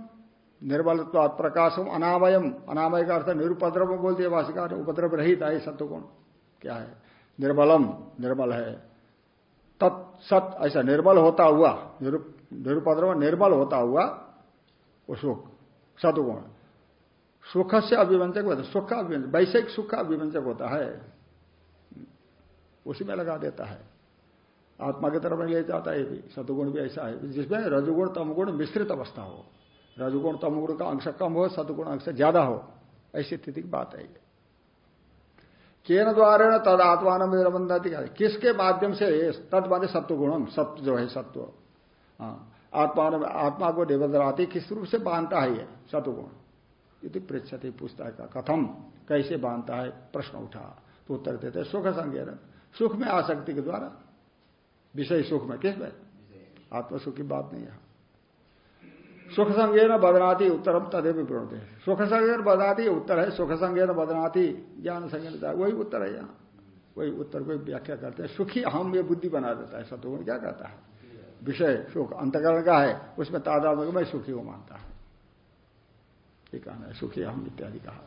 निर्बलत्व प्रकाशम अनामयम। अनामय का अर्थ निरुपद्रव बोल दिया भाषिकार उपद्रव रहित है सत्वगुण। क्या है? निर्बलम, निर्बल है। तत्सत ऐसा निर्बल होता हुआ निरुपद्रव निर्बल होता हुआ, वो सुख, सदगुण। सुख से अभिवंचक होता है, सुख का अभिवंचक, वैश्विक सुख का अभिवंचक होता है। उसी में लगा देता है। आत्मा की तरफ़ ले जाता है भी सतुगुण भी ऐसा है। जिसमें रजुगुण, तमगुण मिश्रित अवस्था हो। रजुगुण, तमगुण का अंश कम हो सतुगुण अंश ज़्यादा हो। ऐसी स्थिति की बात है ये। केन द्वारा तद आत्मान किसके माध्यम से? तद माने सत्व गुणम सत्व जो है सत्व। हाँ आत्मा आत्मा को निबंधराती किस रूप से बांधता है ये? सतुगुण यदि पृछती पूछता है कथम। कैसे बांधता है? प्रश्न उठा। तो उत्तर देते सुख संज्ञा सुख में आसक्ति के द्वारा। विषय सुख में किसमें आत्मसुख की बात नहीं है। सुख संज्ञा न बदनाती उत्तरम प्रणते। सुख संज्ञा बदनाती उत्तर है सुख संज्ञा न बदनाती ज्ञान संज्ञा वही उत्तर है यहाँ। वही उत्तर को व्याख्या करते हैं। सुखी हम ये बुद्धि बना देता है सतुगुण क्या कहता है? विषय, सुख, अंतकरण का है, उसमें तादाद में मैं सुखी हूँ मानता है। ये कहना है, सुखी हम इत्यादि कहा।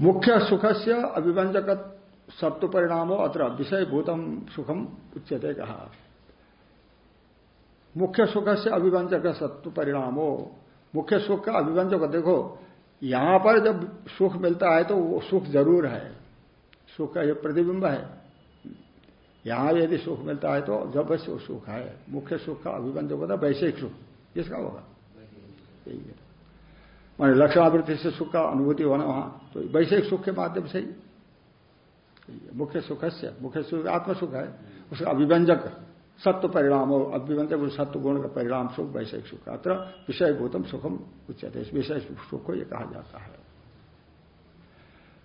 मुख्य सुख से अभिव्यंजक सत्व परिणामो अत्र विषय भूतम सुखम उच्चते कहा। मुख्य सुख से अभिव्यंजक सत्व परिणाम हो। मुख्य सुख का अभिव्यंजक देखो, यहाँ पर जब सुख मिलता है तो वो सुख ज़रूर है। सुख का ये प्रतिबिंब है। यहाँ यदि सुख मिलता है तो जब वैसे वो सुख है। मुख्य सुख का अभिबंध होता है, वैश्विक सुख किसका होगा? यही है। मान लक्षणावृत्ति से सुख का अनुभूति होना वहाँ तो वैश्विक सुख के माध्यम से ही। मुख्य सुख से मुख्य सुख आत्म सुख है, उसका अभिव्यंजक सत्व परिणाम हो अभिव्यंजक सत्व गुण का परिणाम सुख, वैश्विक सुख, अत्र विषय भूतम सुखम उच्चते विषय सुख को यह कहा जाता है।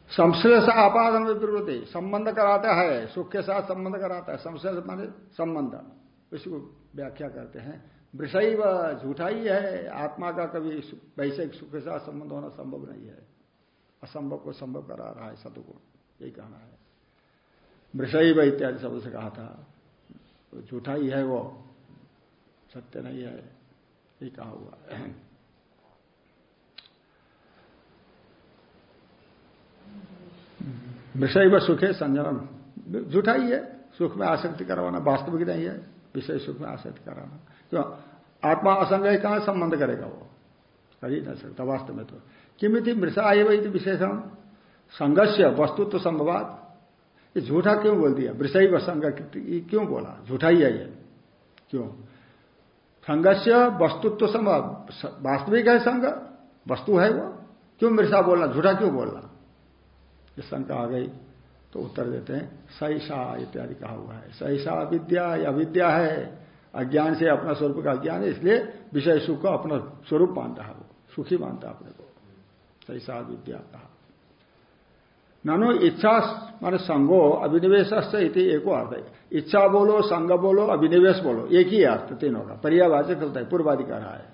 संश्लेष आपादन में विरोधी संबंध कराता है, सुख के साथ संबंध कराता है। संश्लेष माने संबंध। इसको व्याख्या करते हैं। विषय झूठा ही है आत्मा का कभी वैश्विक सुख के साथ संबंध होना संभव नहीं है। असंभव को संभव करा रहा है सतुगुण यही कहना है। वृषैव इत्यादि शब्द से कहा था। झूठा ही है वो। सत्य नहीं है। ये कहा हुआ है। विषय व सुखे संजनन झूठा ही है। सुख में आसक्ति करवाना। वास्तविक नहीं है। विषय सुख में आसक्ति कराना। क्यों? आत्मा असंग कहाँ संबंध करेगा वो? कर ही नहीं सकता वास्तव में तो। किमित मृषा एवं विशेषण? संघर्ष वस्तुत्व संभवात। ये झूठा क्यों बोल दिया? विषय व संग क्यों बोला? झूठा ही है ये। क्यों? संघर्ष वस्तुत्व संभव वास्तविक है संग वस्तु है वो। क्यों मृषा बोलना? झूठा क्यों बोलना? ये शंका आ गई। तो उत्तर देते हैं सहिषा इत्यादि कहा हुआ है। सहिषा अविद्या या अविद्या है। अज्ञान से अपना स्वरूप का अज्ञान है, इसलिए विषय सुख को अपना स्वरूप मानता है वो। सुखी मानता है अपने को। सहिषा विद्या कहा। नानो इच्छा मान संगो अभिनिवेश एको अर्थ है। इच्छा बोलो, संग बोलो, अभिनिवेश बोलो, एक ही अर्थ तीनों का। पर्यावाचक होता है रहा है।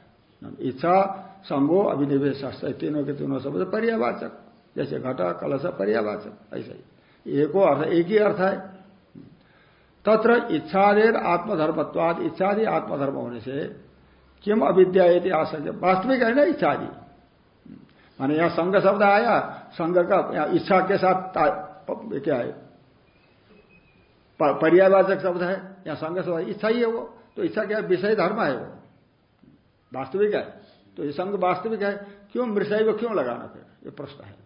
इच्छा, संगो अभिनिवेश तीनों के तीनों शब्द पर्यावाचक। जैसे घटा, कलश, पर्यावाचक, ऐसा ही। एको अर्थ, एक ही अर्थ है। तत्र इच्छादेर आत्मधर्मत्वाद इच्छादि आत्मधर्म होने से किम अविद्या यदि वास्तविक है ना इच्छादि? माने यहाँ संघ शब्द आया संघ का इच्छा के साथ क्या है? पर्यावाचक शब्द है, या संघ शब्द इच्छा ही है वो। तो इच्छा क्या विषय धर्म है वो। वास्तविक है। तो ये संघ वास्तविक है। क्यों विषय को क्यों लगाना फिर? ये प्रश्न है।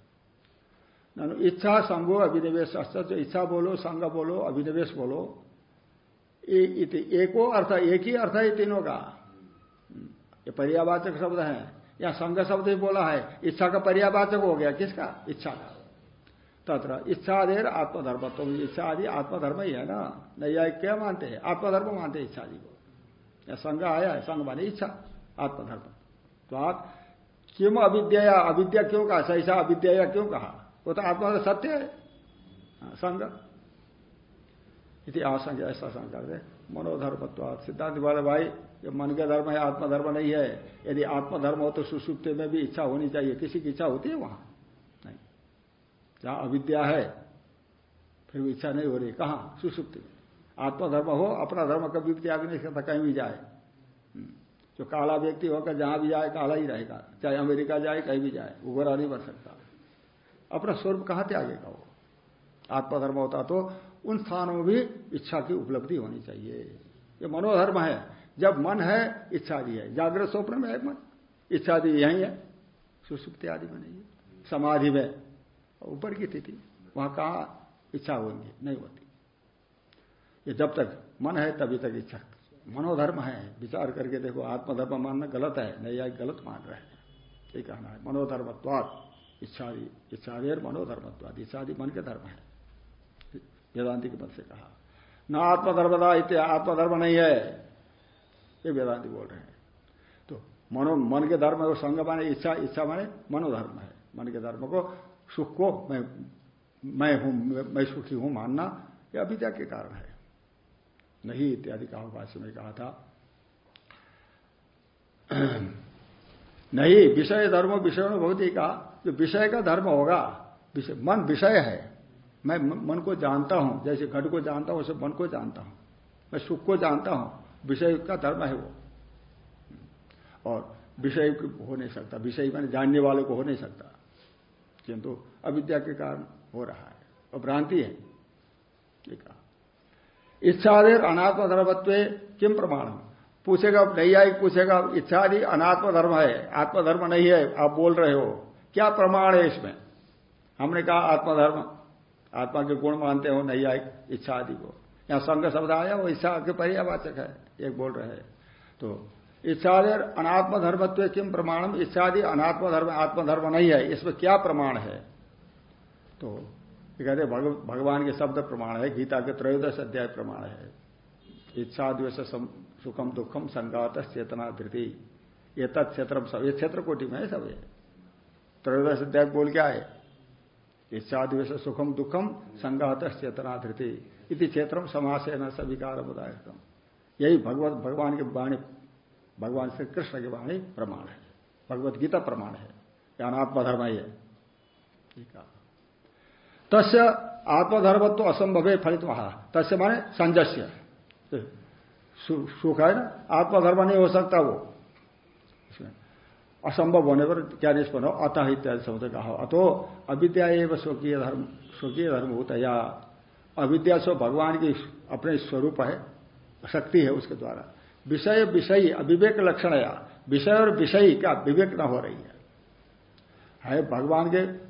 इच्छा संगो अभिनिवेश जो इच्छा बोलो संग बोलो, अभिनिवेश बोलो। एको अर्थ, एक ही अर्थ है तीनों का। ये पर्यावाचक शब्द है। या संघ शब्द ही बोला है इच्छा का पर्यावाचक हो गया किसका? इच्छा का। तत्र इच्छा देर आत्मधर्म तो इच्छा आदि आत्मधर्म ही है ना? नैया क्या मानते हैं आत्मधर्म मानते हैं इच्छा आदि को। या संघ आया है संघ माने इच्छा आत्मधर्म। तो आप किम अविद्या अविद्या क्यों कहा? सैसा अविद्या क्यों कहा? वो तो आत्मा सत्य है। हाँ, संग। इति आसंग ऐसा करते मनोधर्मत्वाद सिद्धांत वाले भाई ये मन का धर्म है आत्मधर्म नहीं है। यदि आत्मधर्म हो तो सुसुप्ति में भी इच्छा होनी चाहिए। किसी की इच्छा होती है वहाँ? नहीं। जहाँ अविद्या है, फिर भी इच्छा नहीं हो रही। कहाँ? सुसुप्ति में। आत्मधर्म हो, अपना धर्म कभी त्याग नहीं सकता, कहीं भी जाए। हम्म। जो काला व्यक्ति होकर जहाँ भी जाए, काला ही रहेगा। चाहे अमेरिका जाए, कहीं भी जाए उभरा नहीं बन सकता। अपना स्वरूप कहाँ त्यागेगा वो? आत्मधर्म होता तो उन स्थानों में भी इच्छा की उपलब्धि होनी चाहिए। ये मनोधर्म है। जब मन है इच्छा भी है। जागृत स्वप्न में है मन। इच्छा भी यही है। सुसुप्ति आदि में नहीं है। समाधि में। ऊपर की स्थिति। वहाँ कहा इच्छा होंगी? नहीं होती। ये जब तक मन है, तभी तक इच्छा। मनोधर्म है। विचार करके देखो, आत्मधर्म मानना गलत है। नहीं या गलत मान रहे हैं। ये कहना है मनोधर्मत्वाद इच्छादि इच्छादि और मनोधर्मत्वादि इच्छादि मन के धर्म है। वेदांति के मत से कहा। न आत्मधर्मदा इत्या आत्मधर्म नहीं है। ये वेदांति बोल रहे हैं। तो मनो, मन के धर्म वो संग माने इच्छा इच्छा माने मनोधर्म है। मन के धर्म को सुख को मैं मैं हूँ, मैं सुखी हूँ मानना यह अविद्या के कारण है। नहीं इत्यादि कहा में कहा था। नहीं, विषय धर्म, विषय ही कहा, जो विषय का धर्म होगा मन विषय है। मैं, मन को जानता हूँ, जैसे घट को जानता हूँ, वैसे मन को जानता हूँ। मैं सुख को जानता हूँ। विषय का धर्म है वो। और विषय हो नहीं सकता। विषय मैंने जानने वाले को हो नहीं सकता। किंतु अविद्या के कारण हो रहा है। और भ्रांति है। इच्छादेर अनात्म धर्मत्व किम प्रमाण पूछेगा नैयायिक, पूछेगा इच्छादि अनात्म धर्म है। आत्मधर्म नहीं है, आप बोल रहे हो। क्या प्रमाण है इसमें? हमने कहा आत्मधर्म। आत्मा के गुण मानते हो नहीं आए इच्छा आदि को। यहाँ संघ शब्द आया, वो इच्छा के पर्यावाचक है। एक बोल रहे तो इच्छादि अनात्म धर्मत्व किम प्रमाणम? इच्छादि अनात्म धर्म आत्मधर्म नहीं है। इसमें क्या प्रमाण है? तो कहते भगवान के शब्द प्रमाण है, गीता के त्रयोदश अध्याय प्रमाण है। इच्छा द्वेष सुखम, दुखम, संगात, चेतना, धृति। ये तत्क्षेत्र सब, ये क्षेत्र कोटि में है सब ये। त्रयोदश अध्याय बोल क्या है? इच्छा द्वेष सुखम, दुखम, संगात, चेतना, धृति। इति क्षेत्र समास है न सविकार उदाहरण यही भगवत, भगवान की वाणी, भगवान श्री कृष्ण की वाणी प्रमाण है। भगवत गीता प्रमाण है। ज्ञानात्मधर्म ही तस्य आत्मधर्म तो असंभव है फलित वहाँ तस्य माने संजस्य। सुख है ना? आत्मधर्म नहीं हो सकता वो। असंभव होने पर क्या निष्पन्न हो? अतः इत्यादि शब्द कहा अतो अविद्या स्वकीय धर्म स्वकीय धर्म होता या अविद्या सो भगवान की अपने स्वरूप है। शक्ति है उसके द्वारा। विषय, विषयी, अविवेक लक्षण या विषय और विषयी का विवेक न हो रही है। है भगवान के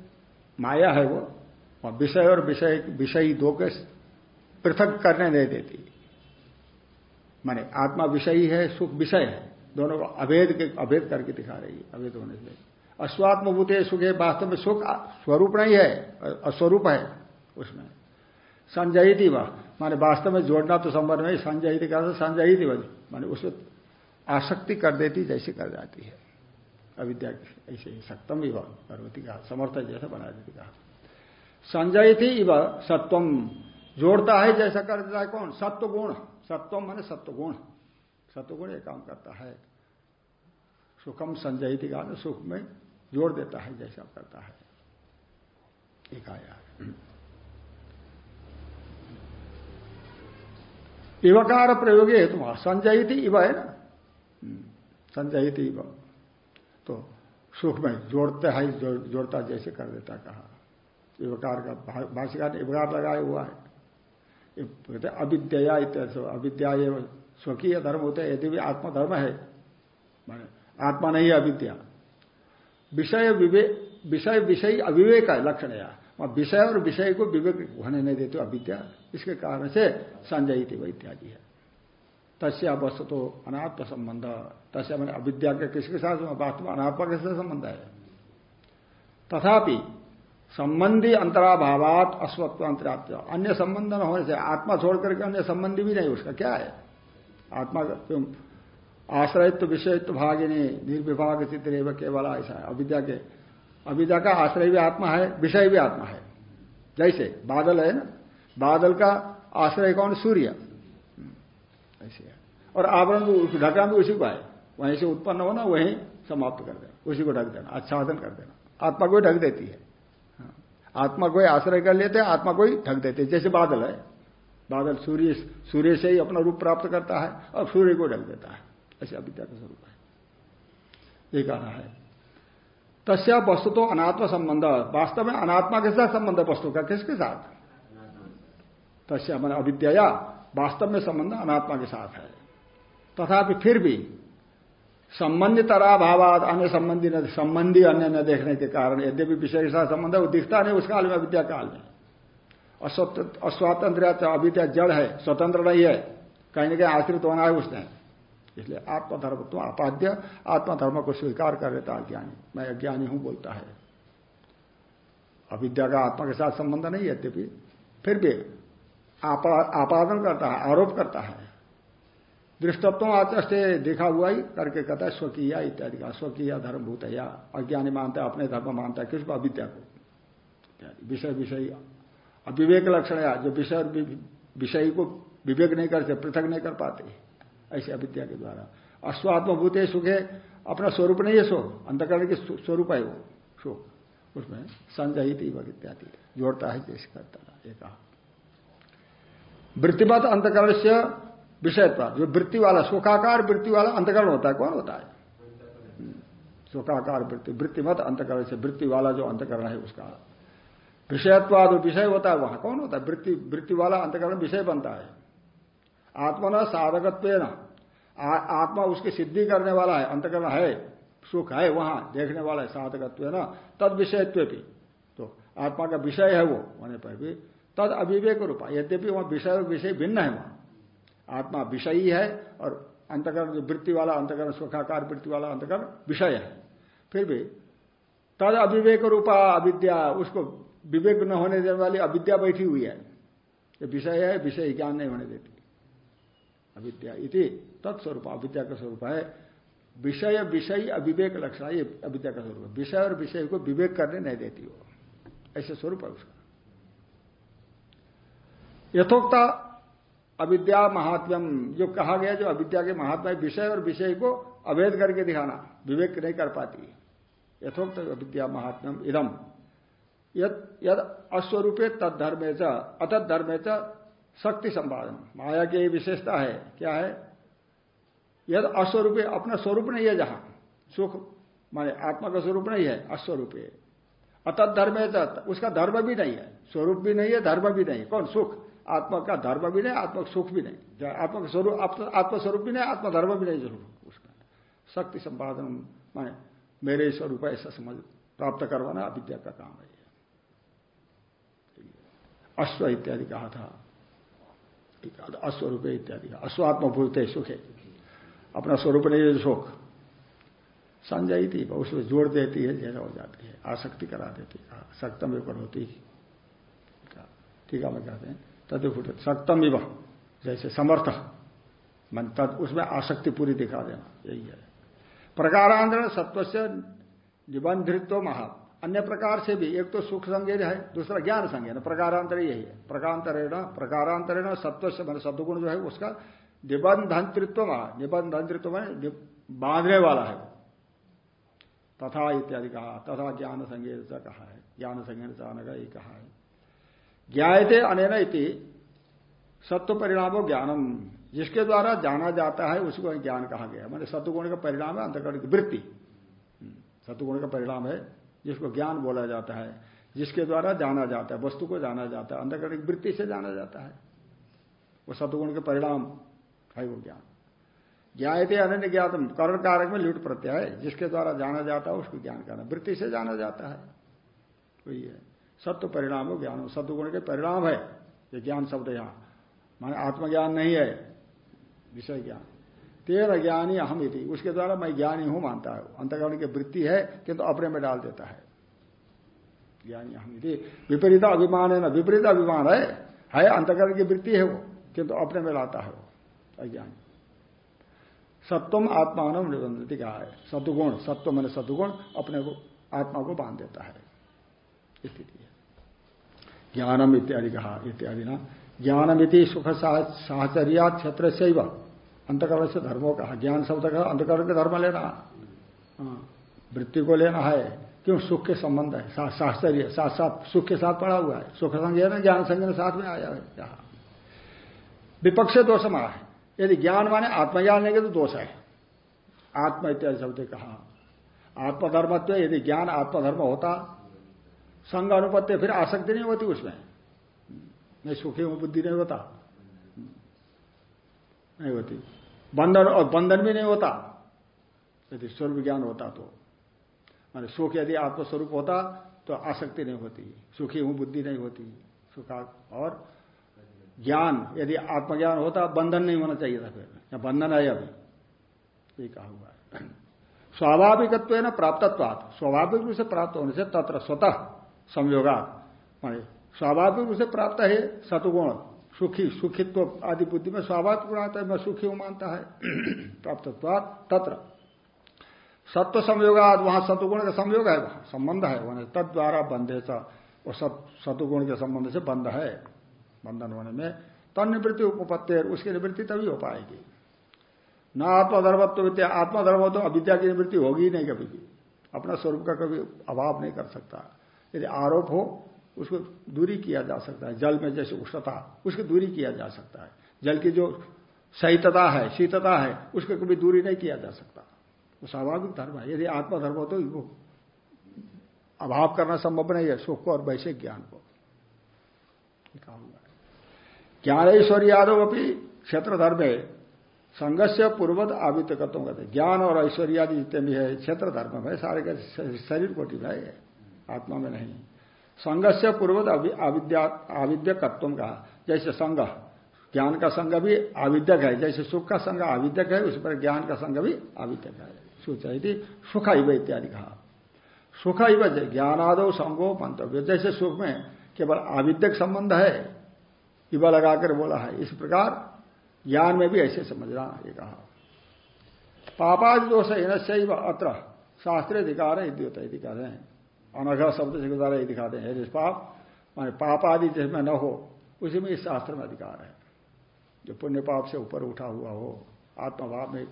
माया है वो, और विषय और विषय, विषयी दो के पृथक करने नहीं देती। माने आत्मा विषयी है, सुख विषय है। दोनों को अभेद के, अभेद करके दिखा रही है, अभेद होने से। अश्वात्मभूत सुख है वास्तव में सुख स्वरूप नहीं है, अस्वरूप है उसमें। संजयी वह। माने वास्तव में जोड़ना तो संभव नहीं, संजयी का संजयी वह माने उसमें आसक्ति कर देती, जैसे कर जाती है। अविद्या ऐसे ही सप्तम ही वह पार्वती का समर्थ जैसा बना देती कहा। संजय थी इव, सत्वम। जोड़ता है जैसा कर देता है कौन? सत्व गुण सत्वम माने सत्व गुण सत्व गुण ये काम करता है। सुखम संजय थी का सुख में जोड़ देता है जैसा करता है। एक आया इवकार प्रयोग हेतु संजयित इव है ना? हम्म, संजयित इव। तो सुख में जोड़ते है जोड़ता जैसे कर देता कहा। इवकार का भाष्यकार ने इवकार लगाया हुआ है। कहते अविद्या इत्यादि अविद्या स्वकीय धर्म होते हैं यदि भी आत्मधर्म है माने आत्मा नहीं है अविद्या। विषय विवेक विषय विषय अविवेक है लक्षण या विषय और विषय को विवेक होने नहीं देते, अविद्या। इसके कारण से संजयी वह इत्यादि है। तस्या वस्तु तो अनात्म संबंध। तस्या मैंने अविद्या के किसके साथ वास्तव अनात्मा के साथ संबंध है। तथापि संबंधी अंतराभावात अश्वत्व अंतरात्व अन्य संबंध न होने से आत्मा छोड़ करके अन्य संबंधी भी नहीं, उसका क्या है? आत्मा क्यों आश्रयित्व, विषयत्व, भागिनी, निर्विभाग चित्र केवल ऐसा है। अविद्या के अविद्या का आश्रय भी आत्मा है, विषय भी आत्मा है। जैसे बादल है ना, बादल का आश्रय कौन? सूर्य। ऐसे है। और आवरण भी ढका भी उसी को है वहीं से उत्पन्न होना, वहीं समाप्त कर देना। उसी को ढक देना, आच्छादन कर देना। आत्मा को ढक देती है। हाँ। आत्मा को आश्रय कर लेते हैं, आत्मा को ही ढक देते हैं। जैसे बादल है। बादल सूर्य सूर्य से ही अपना रूप प्राप्त करता है और सूर्य को ढक देता है। ऐसे अविद्या का स्वरूप है। ये कहना है। तस्या वस्तु तो अनात्म संबंध। वास्तव में अनात्मा के साथ संबंध वस्तु का, किसके साथ? तस्या मैंने अविद्या वास्तव में संबंध अनात्मा के साथ है। तथापि फिर भी संबंधी तराभावाद अन्य संबंधी संबंधी अन्य न देखने के कारण यद्यपि विषय के साथ संबंध है, वो दिखता नहीं, उस काल में अविद्या काल में। अस्वातंत्र अविद्या जड़ है, स्वतंत्र नहीं है। कहीं ना कहीं आश्रित होना है उसने। इसलिए आत्मधर्म तो अपाद्य आत्मधर्म को स्वीकार कर लेता अज्ञानी मैं अज्ञानी हूँ बोलता है। अविद्या का आत्मा के साथ संबंध नहीं है यद्यपि, फिर भी आपादन करता है, आरोप करता है। दृष्टत्व आचस्ते देखा हुआ ही करके कहता है, स्वकीय इत्यादि का, स्वकीय धर्मभूत या अज्ञानी मानता है, अपने धर्म मानता है, किसको? अविद्या को। विषय विषय, अविवेक लक्षण या जो विषय विषय को विवेक नहीं करते, पृथक नहीं कर पाते। ऐसे अविद्या के द्वारा। अश्वात्मभूत सुखे अपना स्वरूप नहीं है सो। अंतकरण के स्वरूप है वो सुख उसमें संजहित इत्यादि जोड़ता है जैसे करता है एक वृत्तिमत अंतकरण से विषयत्व जो वृत्ति वाला सुखाकार वृत्ति वाला अंतकरण होता है कौन होता है? हम्म, सुखाकार वृत्ति वृत्तिमत अंतकरण से वृत्ति वाला जो अंतकरण है उसका। विषयत्वाद विषय होता है वहाँ कौन होता है? वृत्ति वृत्ति वाला अंतकरण विषय बनता है। आत्मा न साधकत्व न आत्मा उसकी सिद्धि करने वाला है, अंतकरण है, सुख है, वहाँ देखने वाला है साधकत्व ना तद विषयत्व भी तो आत्मा का विषय है वो, होने पर भी तद अविवेक रूपा। यद्यपि वहाँ विषय और विषय भिन्न है वहाँ। आत्मा विषयी है और अंतकरण जो वृत्ति वाला अंतकरण, सुखाकार वृत्ति वाला अंतकरण विषय है। फिर भी तद अविवेक रूपा अविद्या, उसको विवेक न होने देने वाली अविद्या बैठी हुई है। ये विषय है, विषय ज्ञान नहीं होने देती। अविद्या इति, तत्स्वरूप, अविद्या का स्वरूप है। विषय विषय अविवेक लक्षण ये अविद्या का स्वरूप विषय और विषय को विवेक करने नहीं देती हो ऐसे स्वरूप है उसका। यथोक्ता अविद्या महात्म्यम, जो कहा गया जो अविद्या के महात्मा विषय और विषय को अवैध करके दिखाना, विवेक नहीं कर पाती। यथोक्त अविद्या महात्म्यम इदम। यद अस्वरूपे तद धर्मे च अतत धर्मे शक्ति संपादन। माया की विशेषता है, क्या है? यद अस्वरूपे, अपना स्वरूप नहीं है जहाँ। सुख, माने आत्मा का स्वरूप नहीं है, अस्वरूपे। अतत धर्म है उसका धर्म भी नहीं है। स्वरूप भी नहीं है, धर्म भी नहीं। कौन? सुख। आत्मा का धर्म भी नहीं, आत्मा सुख भी नहीं। आत्मा का स्वरूप आत्मस्वरूप भी नहीं आत्मधर्म भी नहीं ज़रूर उसका। शक्ति संपादन माने मेरे स्वरूप ऐसा समझ, प्राप्त करवाना अविद्या का काम है अश्व इत्यादि कहा था। अश्वरूप इत्यादि। अश्वात्मभूत है सुख। है अपना स्वरूप नहीं है सुख संजय थी उसमें जोड़ देती है, जैसा हो जाती है। आसक्ति करा देती है। सक्तम विपर होती ठीक है मैं कहते हैं। तदुफुट सक्तम विव जैसे समर्थ। मन तद, उसमें आसक्ति पूरी दिखा देना। यही है। प्रकारांतरण सत्व से निबंधित्व महा अन्य प्रकार से भी एक तो सुख संज्ञा है दूसरा ज्ञान संज्ञा प्रकारांतर यही है। प्रकारांतरेण प्रकारांतरेण सत्व से मान सदगुण जो है उसका निबंधंतृत्व महा निबंधंतृत्व में बांधने वाला है तथा इत्यादि कहा तथा ज्ञान संज्ञा कहा है ज्ञान संज्ञा चाहने का ये कहा है। ज्ञाते अनेन इति सत्व परिणामो ज्ञानम। जिसके द्वारा जाना जाता है उसको ज्ञान कहा गया मैंने सत्वगुण का परिणाम है अंतकरण की वृत्ति। हम्म, सत्वगुण का परिणाम है जिसको ज्ञान बोला जाता है, जिसके द्वारा जाना जाता है, वस्तु को जाना जाता है, अंतकरण की वृत्ति से जाना जाता है। वो सत्वगुण के परिणाम है वो ज्ञान। ज्ञाते अनन्य ज्ञातम, करण कारक में लुट प्रत्यय है। जिसके द्वारा जाना जाता है, उसको ज्ञान करना। वृत्ति से जाना जाता है। वही है। सत्य परिणाम हो ज्ञान सत्वगुण के परिणाम है। ये ज्ञान शब्द यहाँ। माने आत्मज्ञान नहीं है। विषय ज्ञान। तेरा ज्ञानी अहम इति। उसके द्वारा मैं ज्ञानी हूँ मानता है अंतकरण की वृत्ति है किंतु अपने में डाल देता है। ज्ञानी अहम इति। विपरीत अभिमान है ना? विपरीत अभिमान है। है, अंतकरण की वृत्ति है वो किंतु अपने में लाता है वो, अज्ञानी। सत्वम आत्मान निबंधति कहा है। सतुगुण सत्व मैंने सतुगुण अपने को, आत्मा को बाँध देता है। स्थिति है। ज्ञानम इत्यादि कहा, इत्यादि ना। ज्ञानमिति सुख साहचर्या क्षेत्र से अंतकरण से धर्मों का ज्ञान शब्द का अंतकरण के धर्म लेना। हाँ, वृत्ति को लेना है। क्यों? सुख के संबंध है। साहचर्य साथ साथ सुख के साथ पड़ा हुआ है। सुख संज्ञा ना ज्ञान संज्ञा साथ में आया है। कहा विपक्ष दोष है। यदि ज्ञान माने आत्मज्ञान लेंगे तो दोष है। आत्म इत्यादि शब्द कहा। आत्मधर्मत्व यदि ज्ञान आत्मधर्म होता संग अनुपत्य फिर आसक्ति नहीं होती उसमें। मैं सुखी हूँ बुद्धि नहीं होता। नहीं होती। बंधन और बंधन भी नहीं होता। यदि स्वरूप ज्ञान होता तो। माने सुख यदि आत्मस्वरूप होता तो आसक्ति नहीं होती। सुखी हूँ, बुद्धि नहीं होती। सुखा और ज्ञान, यदि आत्मज्ञान होता, बंधन नहीं होना चाहिए था फिर। या बंधन है अभी। ये कहा हुआ है। स्वाभाविकत्व है ना प्राप्तत्वात। स्वाभाविक रूप से प्राप्त होने से तत्र स्वतः संयोगा माने स्वाभाविक रूप से प्राप्त है सतुगुण। सुखी, सुखित्व आदि बुद्धि में स्वाभाविक गुण आता है, मैं सुखी हूँ मानता है। प्राप्त तत्र। सत्व संयोगाद, वहाँ सतुगुण का संयोग है, वहाँ संबंध है, वहाँ तद द्वारा बंधे वो सतुगुण के संबंध से बंध है। बंधन होने में तन निवृत्ति उपपत्ति उसकी निवृत्ति तभी हो पाएगी। न आत्मधर्मत्व विद्या आत्मधर्म तो अविद्या की निवृत्ति होगी नहीं कभी भी। अपना स्वरूप का कभी अभाव नहीं कर सकता। यदि आरोप हो उसको दूरी किया जा सकता है। जल में जैसे उष्णता, उसकी दूरी किया जा सकता है। जल की जो सहितता है, शीतता है, उसको कभी दूरी नहीं किया जा सकता। वो स्वाभाविक धर्म है। यदि आत्मधर्म हो तो वो अभाव करना संभव नहीं है, सुख को और वैश्विक ज्ञान को। ज्ञान ऐश्वर्य यादव अपनी क्षेत्र धर्म है संघर्ष पूर्वत आवित करता कहते ज्ञान और ऐश्वर्य आदि जितने भी है क्षेत्र धर्म में सारे का शरीर कोटि में है। आत्मा में नहीं। संघर्ष पूर्वत आविद्या आविद्यकत्व का जैसे संघ, ज्ञान का संघ भी आविद्यक है। जैसे सुख का संघ आविद्यक है, उस पर ज्ञान का संघ भी आविद्यक है। सोचा सुख ही इत्यादि कहा। सुख ही ज्ञानादो संगो मंतव्य जैसे सुख में केवल आविद्यक संबंध है इवा लगाकर बोला है, इस प्रकार ज्ञान में भी ऐसे समझना ये कहा। पापादि दोष है अत्र। शास्त्रीय अधिकार है, इद्योत कहते हैं। अनघ शब्द से द्वारा दिखाते हैं पाप, माने पाप आदि जिसमें न हो, उसी में इस शास्त्र में अधिकार है। जो पुण्य पाप से ऊपर उठा हुआ हो, आत्मभाव में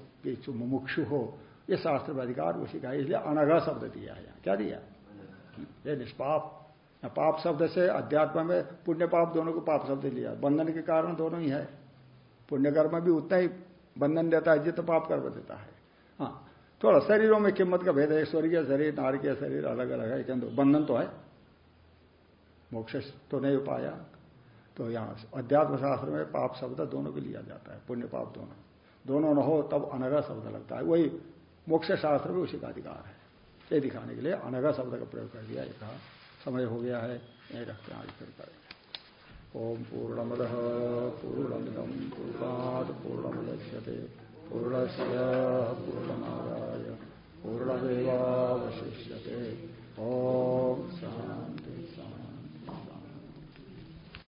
मुमुक्षु हो ये शास्त्र में अधिकार उसी का इसलिए अनघा शब्द दिया है क्या दिया? ये निष्पाप। पाप शब्द से अध्यात्म में पुण्य पाप दोनों को पाप शब्द लिया बंधन के कारण दोनों ही है। पुण्य कर्म भी उतना ही बंधन देता है जितना पाप कर्म देता है। हाँ थोड़ा शरीरों में किम्मत का भेद है स्वर्गीय शरीर नारकीय शरीर अलग अलग है, किंतु बंधन तो है। मोक्ष तो नहीं हो पाया तो यहाँ अध्यात्म शास्त्र में पाप शब्द दोनों के लिया जाता है, पुण्य पाप दोनों। दोनों न हो, तब अनगा शब्द लगता है। वही मोक्ष शास्त्र में उसी का अधिकार है। ये दिखाने के लिए अनगा शब्द का प्रयोग कर दिया, एक समय हो गया है, यही रखते हैं, आज फिर करेंगे। ओम पूर्णमद पूर्णमिदम पूर्णाद पूर्णमुदच्यते पूर्णस्य पूर्णमेवशिष्य ओ शांति